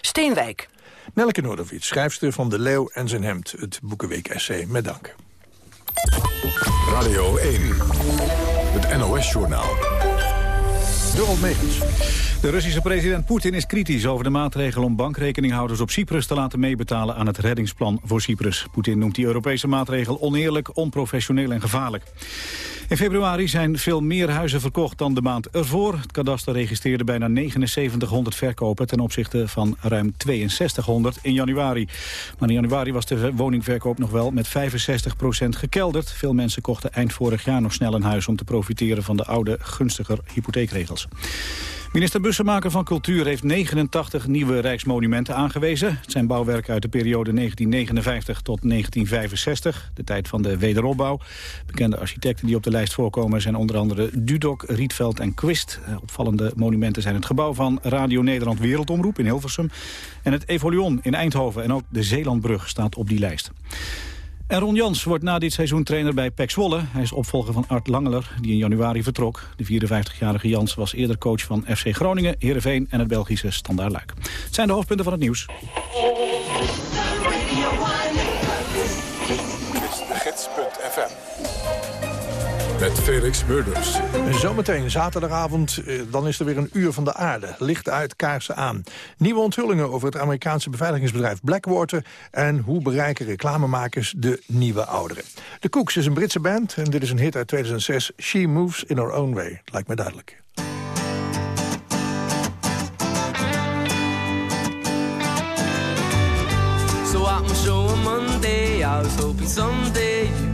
Steenwijk. Nelke Noordervliet, schrijfster van De Leeuw en zijn hemd. Het Boekenweek-essay. Met dank. Radio 1, het NOS-journaal. Dorald Megens. De Russische president Poetin is kritisch over de maatregel om bankrekeninghouders op Cyprus te laten meebetalen aan het reddingsplan voor Cyprus. Poetin noemt die Europese maatregel oneerlijk, onprofessioneel en gevaarlijk. In februari zijn veel meer huizen verkocht dan de maand ervoor. Het kadaster registreerde bijna 7900 verkopen ten opzichte van ruim 6200 in januari. Maar in januari was de woningverkoop nog wel met 65% gekelderd. Veel mensen kochten eind vorig jaar nog snel een huis om te profiteren van de oude gunstiger hypotheekregels. Minister Bussemaker van Cultuur heeft 89 nieuwe rijksmonumenten aangewezen. Het zijn bouwwerken uit de periode 1959 tot 1965, de tijd van de wederopbouw. Bekende architecten die op de lijst voorkomen zijn onder andere Dudok, Rietveld en Quist. Eh, Opvallende monumenten zijn het gebouw van Radio Nederland Wereldomroep in Hilversum... en het Evolion in Eindhoven en ook de Zeelandbrug staat op die lijst. En Ron Jans wordt na dit seizoen trainer bij PEC Zwolle. Hij is opvolger van Art Langeler, die in januari vertrok. De 54-jarige Jans was eerder coach van FC Groningen, Heerenveen en het Belgische Standaard Luik. Het zijn de hoofdpunten van het nieuws. Met Felix Murders. Zometeen zaterdagavond, eh, dan is er weer een uur van de aarde. Licht uit, kaarsen aan. Nieuwe onthullingen over het Amerikaanse beveiligingsbedrijf Blackwater... en hoe bereiken reclamemakers de nieuwe ouderen. De Cooks is een Britse band en dit is een hit uit 2006. She Moves in Her Own Way. Lijkt me duidelijk. So at my show on Monday, I was hoping someday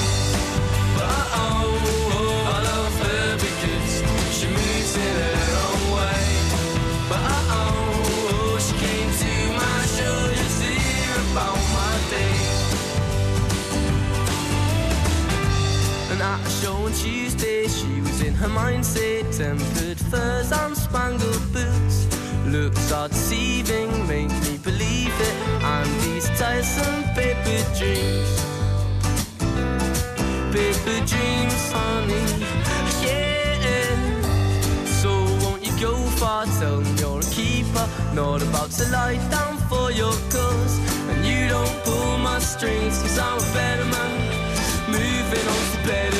At a show on Tuesday, she was in her mindset. Tempered furs and spangled boots. Looks are deceiving, make me believe it. And these tiresome paper dreams. Paper dreams, honey. Far? You're a keeper. Not about to lie down for your cause. And you don't pull my strings, cause I'm a better man moving on to better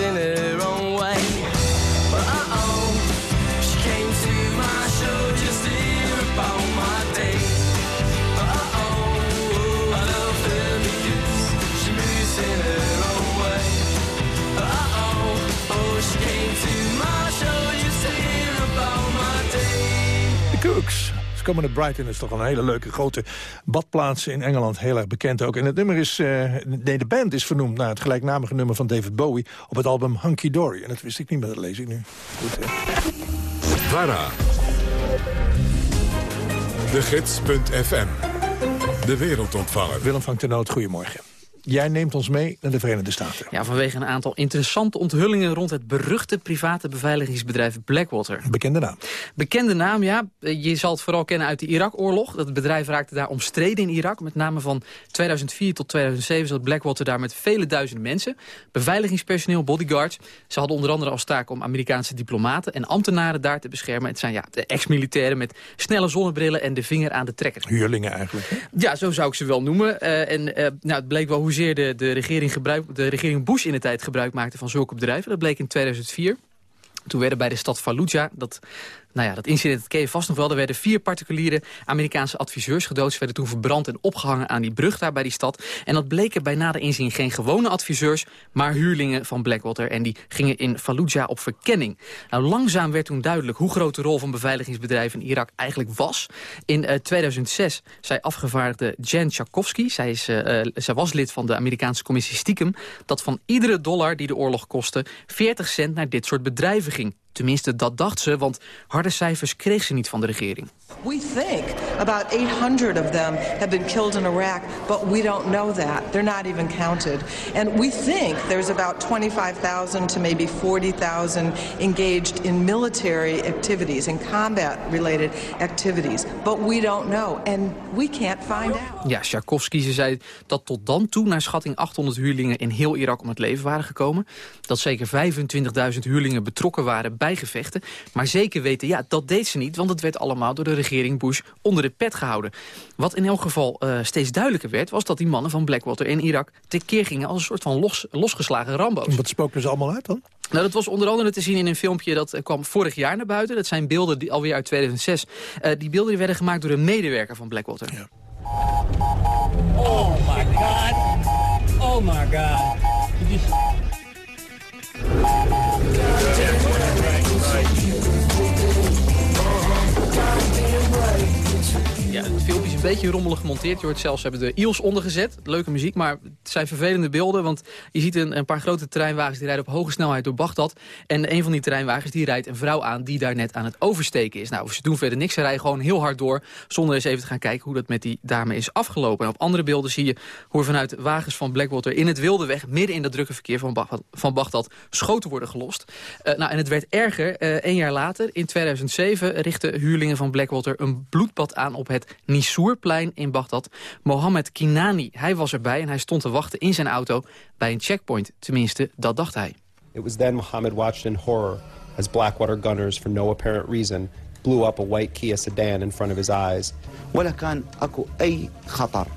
moves Komen naar Brighton, dat is toch een hele leuke grote badplaats in Engeland. Heel erg bekend ook. En het nummer is, eh, nee, de band is vernoemd naar het gelijknamige nummer van David Bowie op het album Hunky Dory. En dat wist ik niet, maar dat lees ik nu. Goed, hè? VARA. De Gids.fm. De wereldontvanger. Willem van Tenoot, goedemorgen. Jij neemt ons mee naar de Verenigde Staten. Ja, vanwege een aantal interessante onthullingen rond het beruchte private beveiligingsbedrijf Blackwater. Bekende naam. Bekende naam, ja. Je zal het vooral kennen uit de Irak-oorlog. Dat bedrijf raakte daar omstreden in Irak. Met name van 2004 tot 2007 zat Blackwater daar met vele duizenden mensen. Beveiligingspersoneel, bodyguards. Ze hadden onder andere als taak om Amerikaanse diplomaten en ambtenaren daar te beschermen. Het zijn ja, de ex-militairen met snelle zonnebrillen en de vinger aan de trekker. Huurlingen eigenlijk. hè? Ja, zo zou ik ze wel noemen. Eh, en eh, nou, het bleek wel de, de, regering gebruik, de regering Bush in de tijd gebruik maakte van zulke bedrijven. Dat bleek in 2004. Toen werden bij de stad Fallujah, dat, nou ja, dat incident dat ken je vast nog wel... er werden vier particuliere Amerikaanse adviseurs gedood. Ze werden toen verbrand en opgehangen aan die brug daar bij die stad. En dat bleken bij nader inzien geen gewone adviseurs... maar huurlingen van Blackwater. En die gingen in Fallujah op verkenning. Nou, langzaam werd toen duidelijk hoe groot de rol van beveiligingsbedrijven in Irak eigenlijk was. In eh, 2006 zei afgevaardigde Jen Tchaikovsky... Zij, is, eh, eh, zij was lid van de Amerikaanse commissie Stiekem... dat van iedere dollar die de oorlog kostte... 40 cent naar dit soort bedrijven ging. Tenminste, dat dacht ze, want harde cijfers kreeg ze niet van de regering. We think about 800 of them have been killed in Iraq, but we don't know that. They're not even counted. And we think there's about 25,000 to maybe 40,000 engaged in military activities, in combat-related activities. But we don't know, and we can't find out. Ja, Tchaikovsky ze zei dat tot dan toe naar schatting 800 huurlingen in heel Irak om het leven waren gekomen. Dat zeker 25.000 huurlingen betrokken waren bij gevechten. Maar zeker weten, ja, dat deed ze niet, want het werd allemaal door de regering Bush onder de pet gehouden. Wat in elk geval eh, steeds duidelijker werd, was dat die mannen van Blackwater in Irak tekeer gingen als een soort van los, losgeslagen Rambo's. Wat spookten ze allemaal uit dan? Nou, dat was onder andere te zien in een filmpje dat eh, kwam vorig jaar naar buiten. Dat zijn beelden die alweer uit 2006. Eh, die beelden die werden gemaakt door een medewerker van Blackwater. Oh my god. Oh my god. Een beetje rommelig gemonteerd. Je hoort zelfs, ze hebben de IOS ondergezet. Leuke muziek, maar het zijn vervelende beelden. Want je ziet een, een paar grote terreinwagens die rijden op hoge snelheid door Bagdad. En een van die terreinwagens die rijdt een vrouw aan die daar net aan het oversteken is. Nou, ze doen verder niks. Ze rijden gewoon heel hard door. Zonder eens even te gaan kijken hoe dat met die dame is afgelopen. En op andere beelden zie je hoe vanuit wagens van Blackwater in het wilde weg... midden in dat drukke verkeer van Bagdad, van Bagdad schoten worden gelost. Eh, nou, en het werd erger. Uh, een jaar later, in 2007, richtten huurlingen van Blackwater een bloedbad aan op het Nisourplein in Bagdad. Mohammed Kinani, hij was erbij en hij stond te wachten in zijn auto bij een checkpoint. Tenminste, dat dacht hij. It was then Mohammed watched in horror as Blackwater gunners, for no apparent reason, blew up a white Kia sedan in front of his eyes. ولا كان اكو اي خطر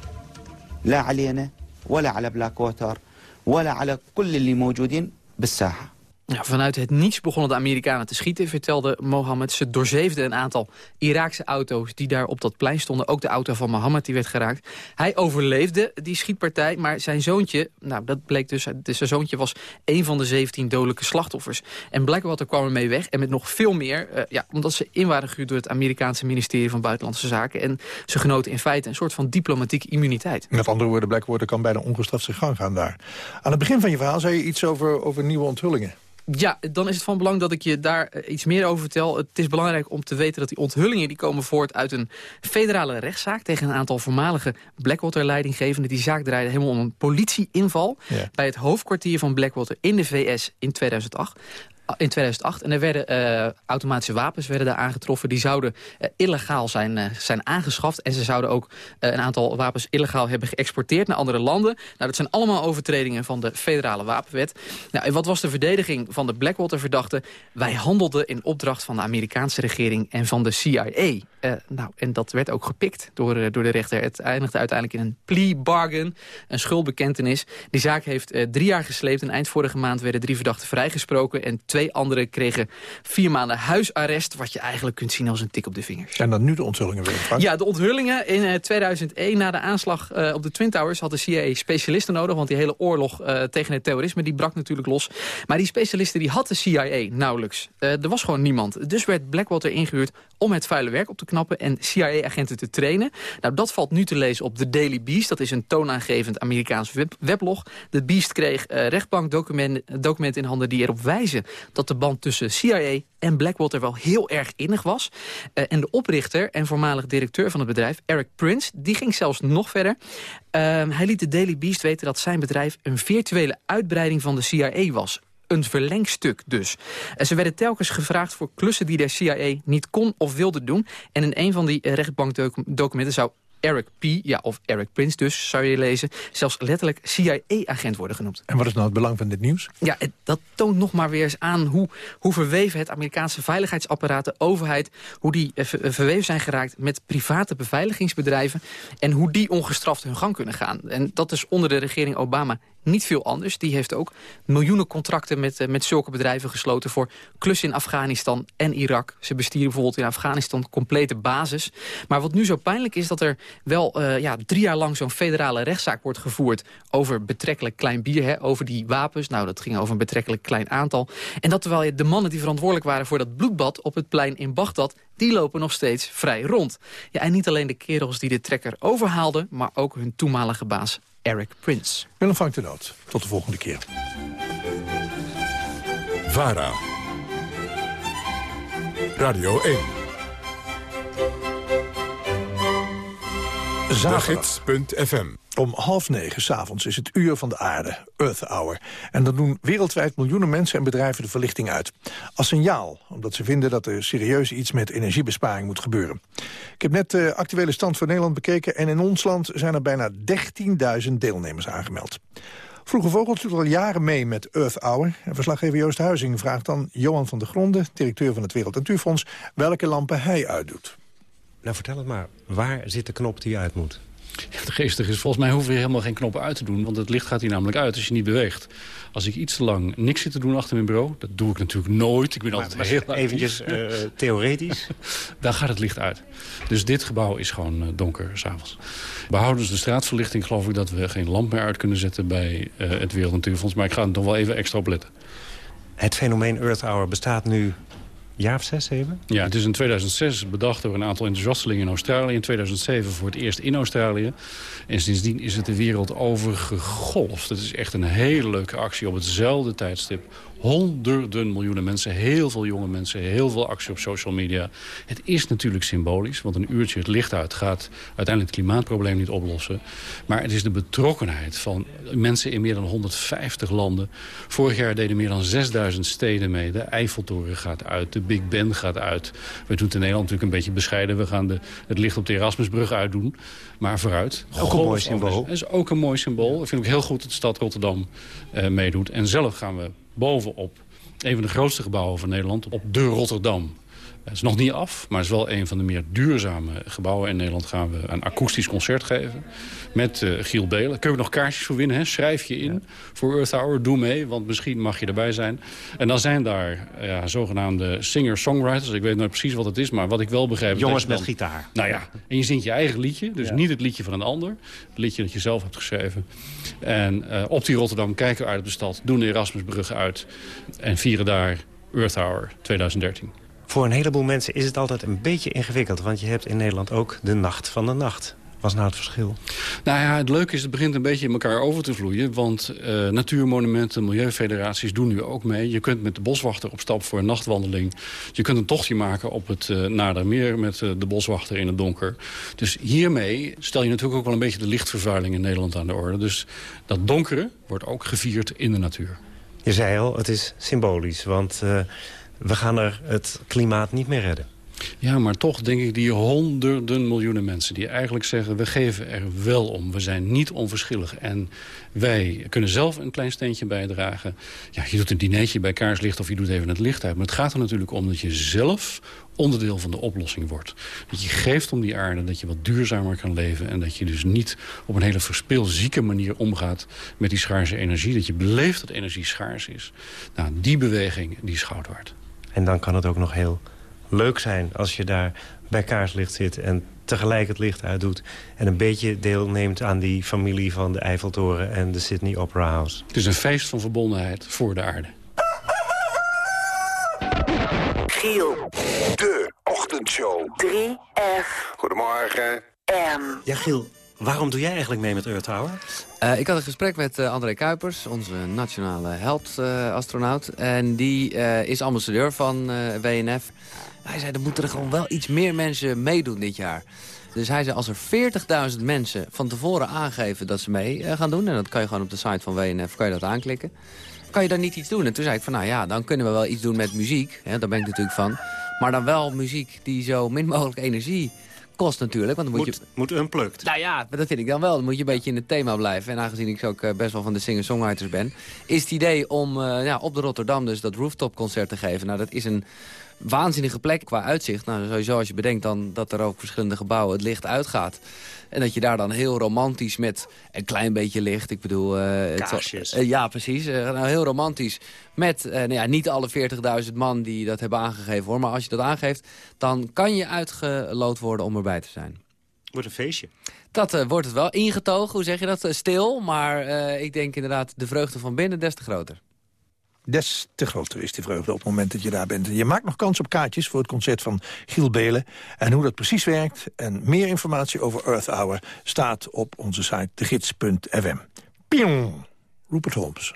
لا علينا ولا على بلاك ووتر ولا على كل اللي موجودين بالساحه ja, vanuit het niets begonnen de Amerikanen te schieten, vertelde Mohammed. Ze doorzeefden een aantal Iraakse auto's die daar op dat plein stonden. Ook de auto van Mohammed die werd geraakt. Hij overleefde die schietpartij, maar zijn zoontje... nou, dat bleek dus, zijn zoontje was een van de 17 dodelijke slachtoffers. En Blackwater kwam ermee weg en met nog veel meer... Uh, ja, omdat ze in waren gehuurd door het Amerikaanse ministerie van Buitenlandse Zaken. En ze genoten in feite een soort van diplomatieke immuniteit. Met andere woorden, Blackwater kan bijna ongestraft zijn gang gaan daar. Aan het begin van je verhaal zei je iets over, over nieuwe onthullingen. Ja, dan is het van belang dat ik je daar uh, iets meer over vertel. Het is belangrijk om te weten dat die onthullingen... die komen voort uit een federale rechtszaak... tegen een aantal voormalige Blackwater-leidinggevenden. Die zaak draaide helemaal om een politieinval... Ja. bij het hoofdkwartier van Blackwater in de VS in 2008. In 2008. En er werden uh, automatische wapens werden daar aangetroffen. Die zouden uh, illegaal zijn, uh, zijn aangeschaft. En ze zouden ook een aantal wapens illegaal hebben geëxporteerd naar andere landen. Nou, dat zijn allemaal overtredingen van de federale wapenwet. Nou, en wat was de verdediging van de Blackwater-verdachten? Wij handelden in opdracht van de Amerikaanse regering en van de CIA. nou, en dat werd ook gepikt door, door de rechter. Het eindigde uiteindelijk in een plea bargain, een schuldbekentenis. Die zaak heeft drie jaar gesleept. En eind vorige maand werden drie verdachten vrijgesproken. En twee anderen kregen vier maanden huisarrest... wat je eigenlijk kunt zien als een tik op de vingers. En dan nu de onthullingen weer, Frank? Ja, de onthullingen. In 2001, na de aanslag uh, op de Twin Towers... had de CIA specialisten nodig, want die hele oorlog uh, tegen het terrorisme... die brak natuurlijk los. Maar die specialisten die had de CIA nauwelijks. Uh, er was gewoon niemand. Dus werd Blackwater ingehuurd om het vuile werk op te knappen... en CIA-agenten te trainen. Nou, dat valt nu te lezen op The Daily Beast. Dat is een toonaangevend Amerikaans web weblog. De Beast kreeg rechtbankdocumenten documenten in handen die erop wijzen... dat de band tussen CIA en Blackwater wel heel erg innig was. Uh, en de oprichter en voormalig directeur van het bedrijf, Eric Prince... die ging zelfs nog verder. Uh, hij liet de Daily Beast weten dat zijn bedrijf... een virtuele uitbreiding van de CIA was. Een verlengstuk dus. En ze werden telkens gevraagd voor klussen die de CIA niet kon of wilde doen. En in een van die rechtbankdocumenten zou Eric P., ja, of Eric Prince dus, zou je lezen... zelfs letterlijk CIA-agent worden genoemd. En wat is nou het belang van dit nieuws? Ja, het, dat toont nog maar weer eens aan hoe, hoe verweven het Amerikaanse veiligheidsapparaat... de overheid, hoe die eh, verweven zijn geraakt met private beveiligingsbedrijven... en hoe die ongestraft hun gang kunnen gaan. En dat is onder de regering Obama niet veel anders. Die heeft ook miljoenen contracten met, uh, met zulke bedrijven gesloten... voor klussen in Afghanistan en Irak. Ze bestieren bijvoorbeeld in Afghanistan complete basis. Maar wat nu zo pijnlijk is dat er wel uh, ja, drie jaar lang... zo'n federale rechtszaak wordt gevoerd over betrekkelijk klein bier. Hè, over die wapens. Nou, dat ging over een betrekkelijk klein aantal. En dat terwijl de mannen die verantwoordelijk waren voor dat bloedbad... op het plein in Bagdad, die lopen nog steeds vrij rond. Ja, en niet alleen de kerels die de trekker overhaalden... maar ook hun toenmalige baas Eric Prince. Willem Frank de Noot. Tot de volgende keer. VARA. Radio 1. Zagids.fm om half negen s'avonds is het uur van de aarde, Earth Hour. En dan doen wereldwijd miljoenen mensen en bedrijven de verlichting uit. Als signaal, omdat ze vinden dat er serieus iets met energiebesparing moet gebeuren. Ik heb net de actuele stand van Nederland bekeken... en in ons land zijn er bijna 13.000 deelnemers aangemeld. Vroege Vogels doet al jaren mee met Earth Hour. En verslaggever Joost Huizing vraagt dan Johan van der Gronden... directeur van het Wereld Natuurfonds, welke lampen hij uitdoet. Nou, vertel het maar. Waar zit de knop die uit moet? Ja, de geestig is, volgens mij hoeven we helemaal geen knoppen uit te doen. Want het licht gaat hier namelijk uit als je niet beweegt. Als ik iets te lang niks zit te doen achter mijn bureau... dat doe ik natuurlijk nooit. Ik ben maar, altijd heel Eventjes uh, theoretisch. Dan gaat het licht uit. Dus dit gebouw is gewoon uh, donker s'avonds. Behoudens de straatverlichting geloof ik dat we geen lamp meer uit kunnen zetten... bij uh, het Wereld Natuurfonds. Maar ik ga er nog wel even extra op letten. Het fenomeen Earth Hour bestaat nu jaar of zes, zeven? Ja, het is in 2006 bedacht door een aantal enthousiastelingen in Australië. In 2007 voor het eerst in Australië. En sindsdien is het de wereld over gegolfd. Het is echt een hele leuke actie op hetzelfde tijdstip honderden miljoenen mensen, heel veel jonge mensen, heel veel actie op social media. Het is natuurlijk symbolisch, want een uurtje het licht uit gaat uiteindelijk het klimaatprobleem niet oplossen. Maar het is de betrokkenheid van mensen in meer dan 150 landen. Vorig jaar deden meer dan 6000 steden mee. De Eiffeltoren gaat uit, de Big Ben gaat uit. We doen het in Nederland natuurlijk een beetje bescheiden. We gaan de, het licht op de Erasmusbrug uitdoen. Maar vooruit. Ook een mooi symbool. Dat is ook een mooi symbool. Ik vind ook heel goed dat de stad Rotterdam uh, meedoet. En zelf gaan we bovenop een van de grootste gebouwen van Nederland, op de Rotterdam. Het is nog niet af, maar het is wel een van de meer duurzame gebouwen. In Nederland gaan we een akoestisch concert geven met uh, Giel Belen. Kun je nog kaartjes voor winnen, hè? schrijf je in voor Earth Hour, doe mee, want misschien mag je erbij zijn. En dan zijn daar ja, zogenaamde singer-songwriters. Ik weet nooit precies wat het is, maar wat ik wel begrijp... Jongens met gitaar. Nou ja, en je zingt je eigen liedje, dus ja. niet het liedje van een ander. Het liedje dat je zelf hebt geschreven. En uh, op die Rotterdam kijken we uit op de stad, doen de Erasmusbruggen uit... en vieren daar Earth Hour 2013. Voor een heleboel mensen is het altijd een beetje ingewikkeld. Want je hebt in Nederland ook de nacht van de nacht. Wat is nou het verschil? Nou ja, het leuke is, het begint een beetje in elkaar over te vloeien. Want uh, natuurmonumenten, milieufederaties doen nu ook mee. Je kunt met de boswachter op stap voor een nachtwandeling. Je kunt een tochtje maken op het uh, Nadermeer met uh, de boswachter in het donker. Dus hiermee stel je natuurlijk ook wel een beetje de lichtvervuiling in Nederland aan de orde. Dus dat donkere wordt ook gevierd in de natuur. Je zei al, het is symbolisch, want we gaan er het klimaat niet meer redden. Ja, maar toch denk ik die honderden miljoenen mensen... die eigenlijk zeggen, we geven er wel om. We zijn niet onverschillig. En wij kunnen zelf een klein steentje bijdragen. Ja, je doet een dinertje bij kaarslicht of je doet even het licht uit. Maar het gaat er natuurlijk om dat je zelf onderdeel van de oplossing wordt. Dat je geeft om die aarde, dat je wat duurzamer kan leven... en dat je dus niet op een hele verspeelzieke manier omgaat met die schaarse energie. Dat je beleeft dat energie schaars is. Nou, die beweging, die is goud waard. En dan kan het ook nog heel leuk zijn als je daar bij kaarslicht zit... en tegelijk het licht uitdoet... en een beetje deelneemt aan die familie van de Eiffeltoren en de Sydney Opera House. Het is een feest van verbondenheid voor de aarde. Giel. De ochtendshow. 3F. Goedemorgen. M. Ja, Giel, waarom doe jij eigenlijk mee met Earth Hour? Uh, ik had een gesprek met uh, André Kuipers, onze nationale held-astronaut. En die is ambassadeur van WNF. Hij zei, er moeten er gewoon wel iets meer mensen meedoen dit jaar. Dus hij zei, als er 40.000 mensen van tevoren aangeven dat ze mee gaan doen... en dat kan je gewoon op de site van WNF kan je dat aanklikken... kan je dan niet iets doen? En toen zei ik van, nou ja, dan kunnen we wel iets doen met muziek. Hè, daar ben ik natuurlijk van. Maar dan wel muziek die zo min mogelijk energie kost natuurlijk. Want dan moet, moet, je... moet unplugged. Nou ja, dat vind ik dan wel. Dan moet je een beetje in het thema blijven. En aangezien ik ook best wel van de singer-songwriters ben... is het idee om uh, ja, op de Rotterdam dus dat rooftop-concert te geven. Nou, dat is een waanzinnige plek qua uitzicht. Nou, sowieso als je bedenkt dan dat er ook verschillende gebouwen het licht uitgaat. En dat je daar dan heel romantisch met een klein beetje licht. Ik bedoel... Uh, Kaarsjes. Uh, ja, precies. Uh, nou, heel romantisch. Met nou ja, niet alle 40.000 man die dat hebben aangegeven hoor. Maar als je dat aangeeft, dan kan je uitgeloot worden om erbij te zijn. Wordt een feestje. Dat wordt het wel. Ingetogen, hoe zeg je dat? Stil. Maar ik denk inderdaad de vreugde van binnen des te groter des te groter is die vreugde op het moment dat je daar bent. Je maakt nog kans op kaartjes voor het concert van Giel Belen. En hoe dat precies werkt en meer informatie over Earth Hour... staat op onze site degids.fm. Pion! Rupert Holmes.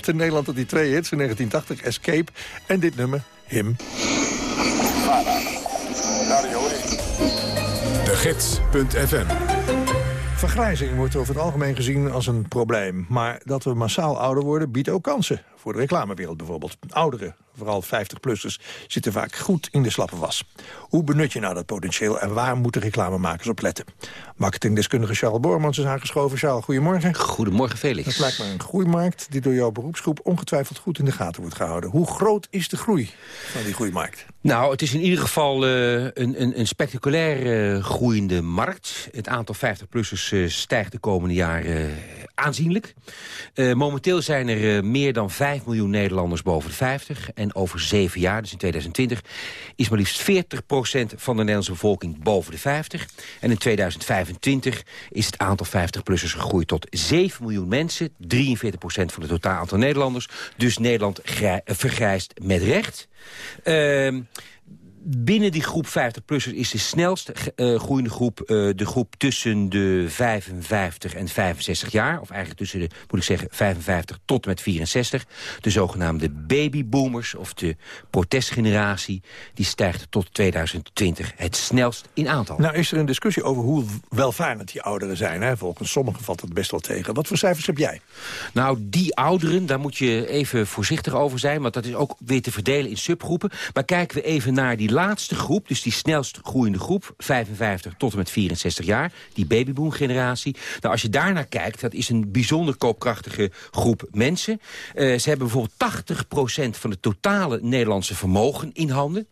Had in Nederland tot die twee hits in 1980, Escape en dit nummer, Him. De Gids.fm Vergrijzing wordt over het algemeen gezien als een probleem. Maar dat we massaal ouder worden biedt ook kansen. Voor de reclamewereld bijvoorbeeld. Ouderen, vooral 50-plussers, zitten vaak goed in de slappe was. Hoe benut je nou dat potentieel en waar moeten reclamemakers op letten? Marketingdeskundige Charles Bormans is aangeschoven. Charles, goedemorgen. Goedemorgen, Felix. Dat lijkt me een groeimarkt die door jouw beroepsgroep ongetwijfeld goed in de gaten wordt gehouden. Hoe groot is de groei van die groeimarkt? Nou, het is in ieder geval uh, een, een, een, spectaculair uh, groeiende markt. Het aantal 50-plussers uh, stijgt de komende jaren aanzienlijk. momenteel zijn er meer dan 5 miljoen Nederlanders boven de 50. En over zeven jaar, dus in 2020, is maar liefst 40% van de Nederlandse bevolking boven de 50. En in 2025 is het aantal 50-plussers gegroeid tot 7 miljoen mensen. 43% van het totaal aantal Nederlanders. Dus Nederland vergrijst met recht. Uh, binnen die groep 50-plussers is de snelst uh, groeiende groep... Uh, de groep tussen de 55 en 65 jaar. Of eigenlijk tussen de, moet ik zeggen, 55 tot en met 64. De zogenaamde babyboomers, of de protestgeneratie... die stijgt tot 2020 het snelst in aantal. Nou is er een discussie over hoe welvarend die ouderen zijn. Hè? Volgens sommigen valt het best wel tegen. Wat voor cijfers heb jij? Nou, die ouderen, daar moet je even voorzichtig over zijn... want dat is ook weer te verdelen in subgroepen. Maar kijken we even naar die laatste groep, dus die snelst groeiende groep... 55 tot en met 64 jaar, die babyboom-generatie. Nou, als je daarnaar kijkt, dat is een bijzonder koopkrachtige groep mensen. Uh, ze hebben bijvoorbeeld 80% van het totale Nederlandse vermogen in handen. 80%.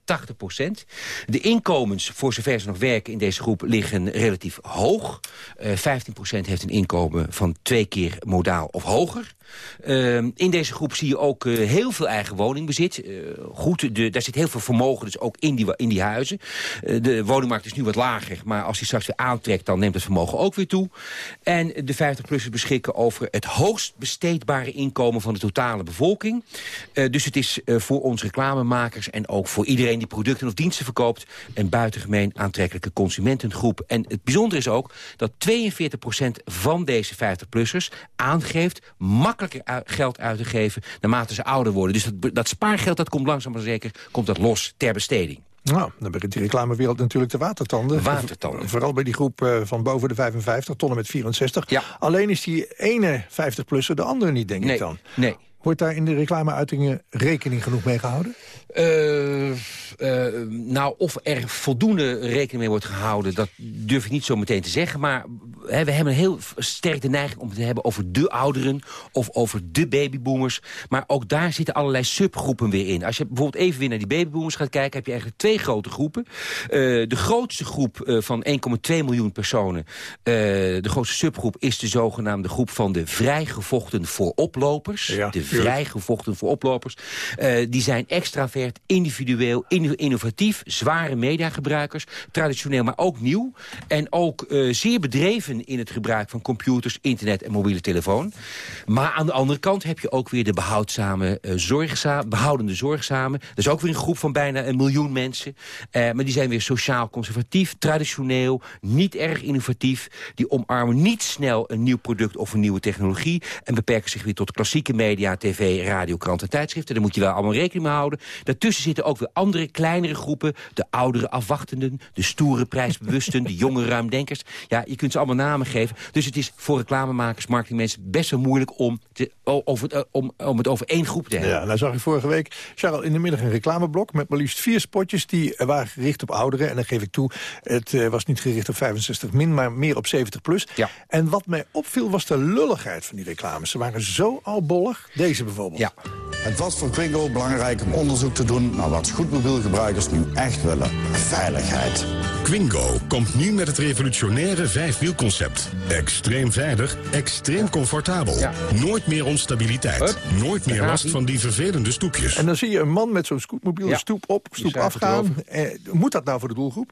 De inkomens, voor zover ze nog werken in deze groep, liggen relatief hoog. Uh, 15% heeft een inkomen van twee keer modaal of hoger. Uh, in deze groep zie je ook uh, heel veel eigen woningbezit. Uh, goed, daar zit heel veel vermogen dus ook in die, in die huizen. Uh, de woningmarkt is nu wat lager, maar als die straks weer aantrekt... dan neemt het vermogen ook weer toe. En de 50-plussers beschikken over het hoogst besteedbare inkomen... van de totale bevolking. dus het is voor onze reclamemakers en ook voor iedereen... die producten of diensten verkoopt... een buitengemeen aantrekkelijke consumentengroep. En het bijzondere is ook dat 42% van deze 50-plussers aangeeft... makkelijk makkelijker geld uit te geven naarmate ze ouder worden. Dus dat, dat spaargeld dat komt langzaam maar zeker komt dat los ter besteding. Nou, dan begint die reclamewereld natuurlijk te watertanden. Watertanden. Vooral bij die groep uh, van boven de 55 tot en met 64. Ja. Alleen is die ene 50-plusser de andere niet, denk nee, ik dan. Nee. Wordt daar in de reclameuitingen rekening genoeg mee gehouden? Uh, uh, nou, of er voldoende rekening mee wordt gehouden... dat durf ik niet zo meteen te zeggen. Maar he, we hebben een heel sterk de neiging om het te hebben over de ouderen... of over de babyboomers. Maar ook daar zitten allerlei subgroepen weer in. Als je bijvoorbeeld even weer naar die babyboomers gaat kijken... heb je eigenlijk twee grote groepen. Uh, de grootste groep van 1,2 miljoen personen... de grootste subgroep is de zogenaamde groep van de vrijgevochten vooroplopers. Ja, de vrijgevochten vooroplopers. die zijn extravert, individueel, innovatief, zware mediagebruikers. Traditioneel, maar ook nieuw. En ook uh, zeer bedreven in het gebruik van computers, internet en mobiele telefoon. Maar aan de andere kant heb je ook weer de behoudzame, uh, behoudende zorgzame. Dat is ook weer een groep van bijna een miljoen mensen. Maar die zijn weer sociaal conservatief, traditioneel, niet erg innovatief. Die omarmen niet snel een nieuw product of een nieuwe technologie. En beperken zich weer tot klassieke media, tv, radio, kranten, tijdschriften. Daar moet je wel allemaal rekening mee houden. Daartussen zitten ook weer andere, kleinere groepen. De oudere afwachtenden, de stoere prijsbewusten, de jonge ruimdenkers. Ja, je kunt ze allemaal namen geven. Dus het is voor reclamemakers, marketingmensen best wel moeilijk om, te, over, om, om het over één groep te hebben. Ja, nou zag ik vorige week, Charles, in de middag een reclameblok... met maar liefst vier spotjes die waren gericht op ouderen. En dan geef ik toe, het uh, was niet gericht op 65 min, maar meer op 70 plus. Ja. En wat mij opviel was de lulligheid van die reclames. Ze waren zo albollig. Deze bijvoorbeeld. Ja. Het was voor Twingo belangrijk om onderzoek te doen naar wat goed mobielgebruikers nu echt willen. Veiligheid. Quingo komt nu met het revolutionaire vijfwielconcept. Extreem veilig, extreem comfortabel. Ja. Nooit meer onstabiliteit. Hup, Nooit meer last van die vervelende stoepjes. En dan zie je een man met zo'n scootmobiel Ja. stoep op, stoep afgaan. Eh, moet dat nou voor de doelgroep?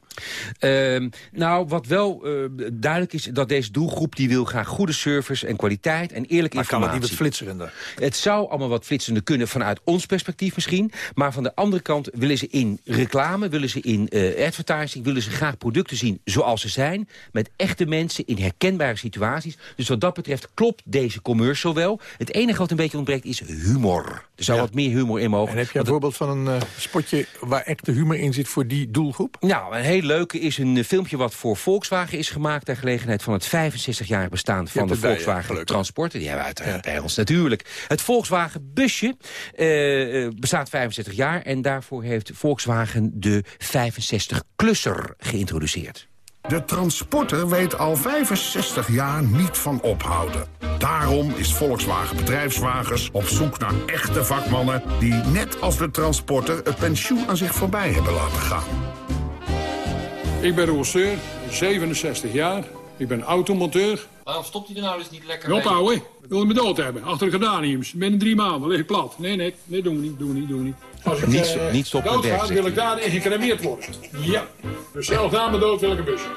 Ehm, nou, wat wel eh, duidelijk is, dat deze doelgroep die wil graag goede service en kwaliteit en eerlijke Maar kan het informatie. niet wat flitserender? Het zou allemaal wat flitsender kunnen vanuit ons perspectief misschien. Maar van de andere kant willen ze in reclame, willen ze in eh, advertising, willen ze graag producten zien zoals ze zijn. Met echte mensen in herkenbare situaties. Dus wat dat betreft klopt deze commercial wel. Het enige wat een beetje ontbreekt is humor. Er zou wat meer humor in mogen. En heb je een voorbeeld van een uh, spotje waar echte humor in zit voor die doelgroep? Nou, een heel leuke is een filmpje wat voor Volkswagen is gemaakt... ter gelegenheid van het 65-jarig bestaan van de Volkswagen bij, Transporten. Die hebben we uiteraard ja. bij ons natuurlijk. Het Volkswagen busje uh, bestaat 65 jaar... en daarvoor heeft Volkswagen de 65-klusser geïntroduceerd. De transporter weet al 65 jaar niet van ophouden. Daarom is Volkswagen Bedrijfswagens op zoek naar echte vakmannen... die net als de transporter het pensioen aan zich voorbij hebben laten gaan. Ik ben Rosseur, 67 jaar. Ik ben automonteur. Waarom stopt hij er nou eens niet lekker mee? Wil hem dood hebben. Achter de gedaniums. Binnen drie maanden lig ik plat. Nee, nee, nee, doen we niet, doen we niet, doen we niet. Als ik niet, niet stoppen doodga, wil ik daarin gecremeerd worden. Ja. Dus zelf na mijn dood wil ik een busje.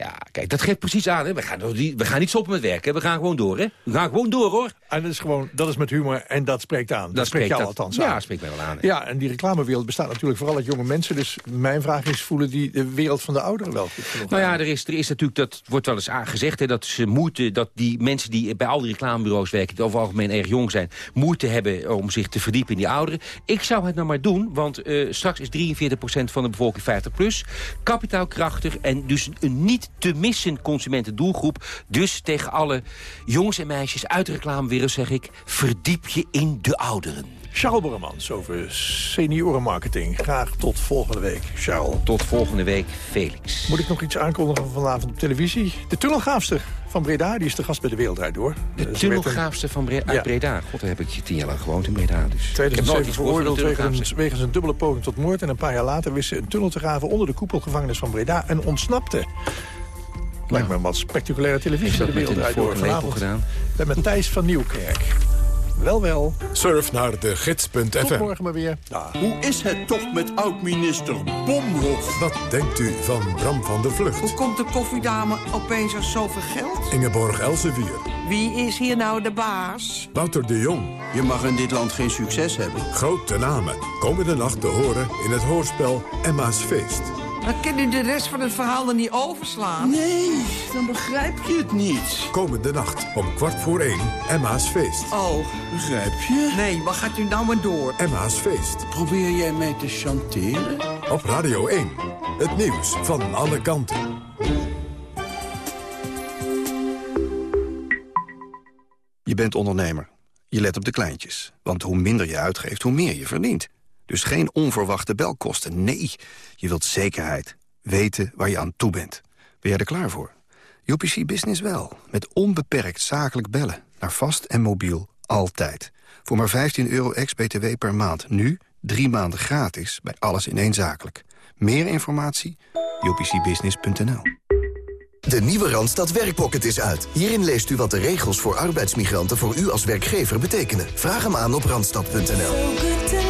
Ja, kijk, dat geeft precies aan. Hè. We, gaan, we gaan niet stoppen met werken. We gaan gewoon door, hè. We gaan gewoon door, hoor. En dat is gewoon, dat is met humor en dat spreekt aan. Dat, dat spreekt jou althans aan. Ja, spreekt mij wel aan. Hè. Ja, en die reclamewereld bestaat natuurlijk vooral uit jonge mensen. Dus mijn vraag is, voelen die de wereld van de ouderen wel goed genoeg Nou ja, er is, er is natuurlijk, dat wordt wel eens aangezegd... Hè, dat ze moeite, dat die mensen die bij al die reclamebureaus werken... die over het algemeen erg jong zijn, moeite hebben om zich te verdiepen in die ouderen. Ik zou het nou maar doen, want uh, straks is 43% van de bevolking 50 plus. Kapitaalkrachtig en dus een niet te missen consumentendoelgroep. Dus tegen alle jongens en meisjes uit de reclamewereld zeg ik... verdiep je in de ouderen. Charles Borremans over seniorenmarketing. Graag tot volgende week, Charles. Tot volgende week, Felix. Moet ik nog iets aankondigen vanavond op televisie? De tunnelgaafster van Breda, die is de gast bij de Wereld Door. De tunnelgaafster van Bre uit ja. Breda. God, daar heb ik je tien jaar lang gewoond in Breda. Dus 2007 veroordeeld wegens, wegens een dubbele poging tot moord. En een paar jaar later wist ze een tunnel te graven onder de koepelgevangenis van Breda en ontsnapte. Lijkt me een wat spectaculaire televisie. De wereld draait door vanavond. Gedaan. Met Matthijs van Nieuwkerk. Wel, wel. Surf naar de gids.fm. Tot morgen maar weer. Ja. Hoe is het toch met oud-minister Bomhoff? Wat denkt u van Bram van der Vlucht? Hoe komt de koffiedame opeens aan zoveel geld? Ingeborg Elsevier. Wie is hier nou de baas? Wouter de Jong. Je mag in dit land geen succes hebben. Grote namen. Komende nacht te horen in het hoorspel Emma's Feest. Dan kan u de rest van het verhaal er niet overslaan. Nee, dan begrijp je het niet. Komende nacht om kwart voor één, Emma's Feest. Oh. Begrijp je? Nee, wat gaat u nou maar door? Emma's Feest. Probeer jij mij te chanteren? Op Radio 1. Het nieuws van alle kanten. Je bent ondernemer. Je let op de kleintjes. Want hoe minder je uitgeeft, hoe meer je verdient. Dus geen onverwachte belkosten. Nee, je wilt zekerheid. Weten waar je aan toe bent. Ben jij er klaar voor? UPC Business wel. Met onbeperkt zakelijk bellen. Naar vast en mobiel. Altijd. Voor maar 15 euro ex-BTW per maand. Nu drie maanden gratis bij alles ineenzakelijk. Meer informatie? upcbusiness.nl de nieuwe Randstad Werkpocket is uit. Hierin leest u wat de regels voor arbeidsmigranten voor u als werkgever betekenen. Vraag hem aan op randstad.nl.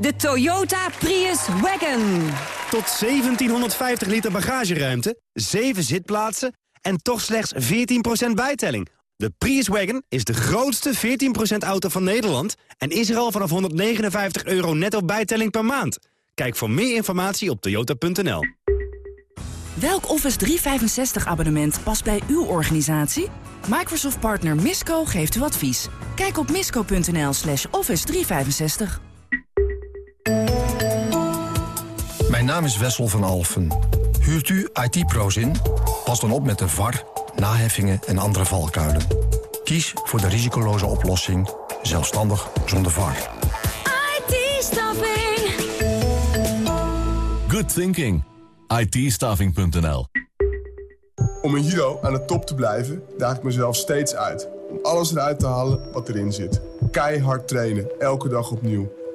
de Toyota Prius Wagon. Tot 1750 liter bagageruimte, 7 zitplaatsen en toch slechts 14% bijtelling. De Prius Wagon is de grootste 14% auto van Nederland... en is er al vanaf 159 euro netto bijtelling per maand. Kijk voor meer informatie op toyota.nl. Welk Office 365 abonnement past bij uw organisatie? Microsoft partner Misco geeft u advies. Kijk op misco.nl slash office 365. Mijn naam is Wessel van Alfen. Huurt u IT-pro's in? Pas dan op met de VAR, naheffingen en andere valkuilen. Kies voor de risicoloze oplossing, zelfstandig zonder VAR. IT-staffing. Good thinking. it Om in judo aan de top te blijven, daag ik mezelf steeds uit. Om alles eruit te halen wat erin zit. Keihard trainen, elke dag opnieuw.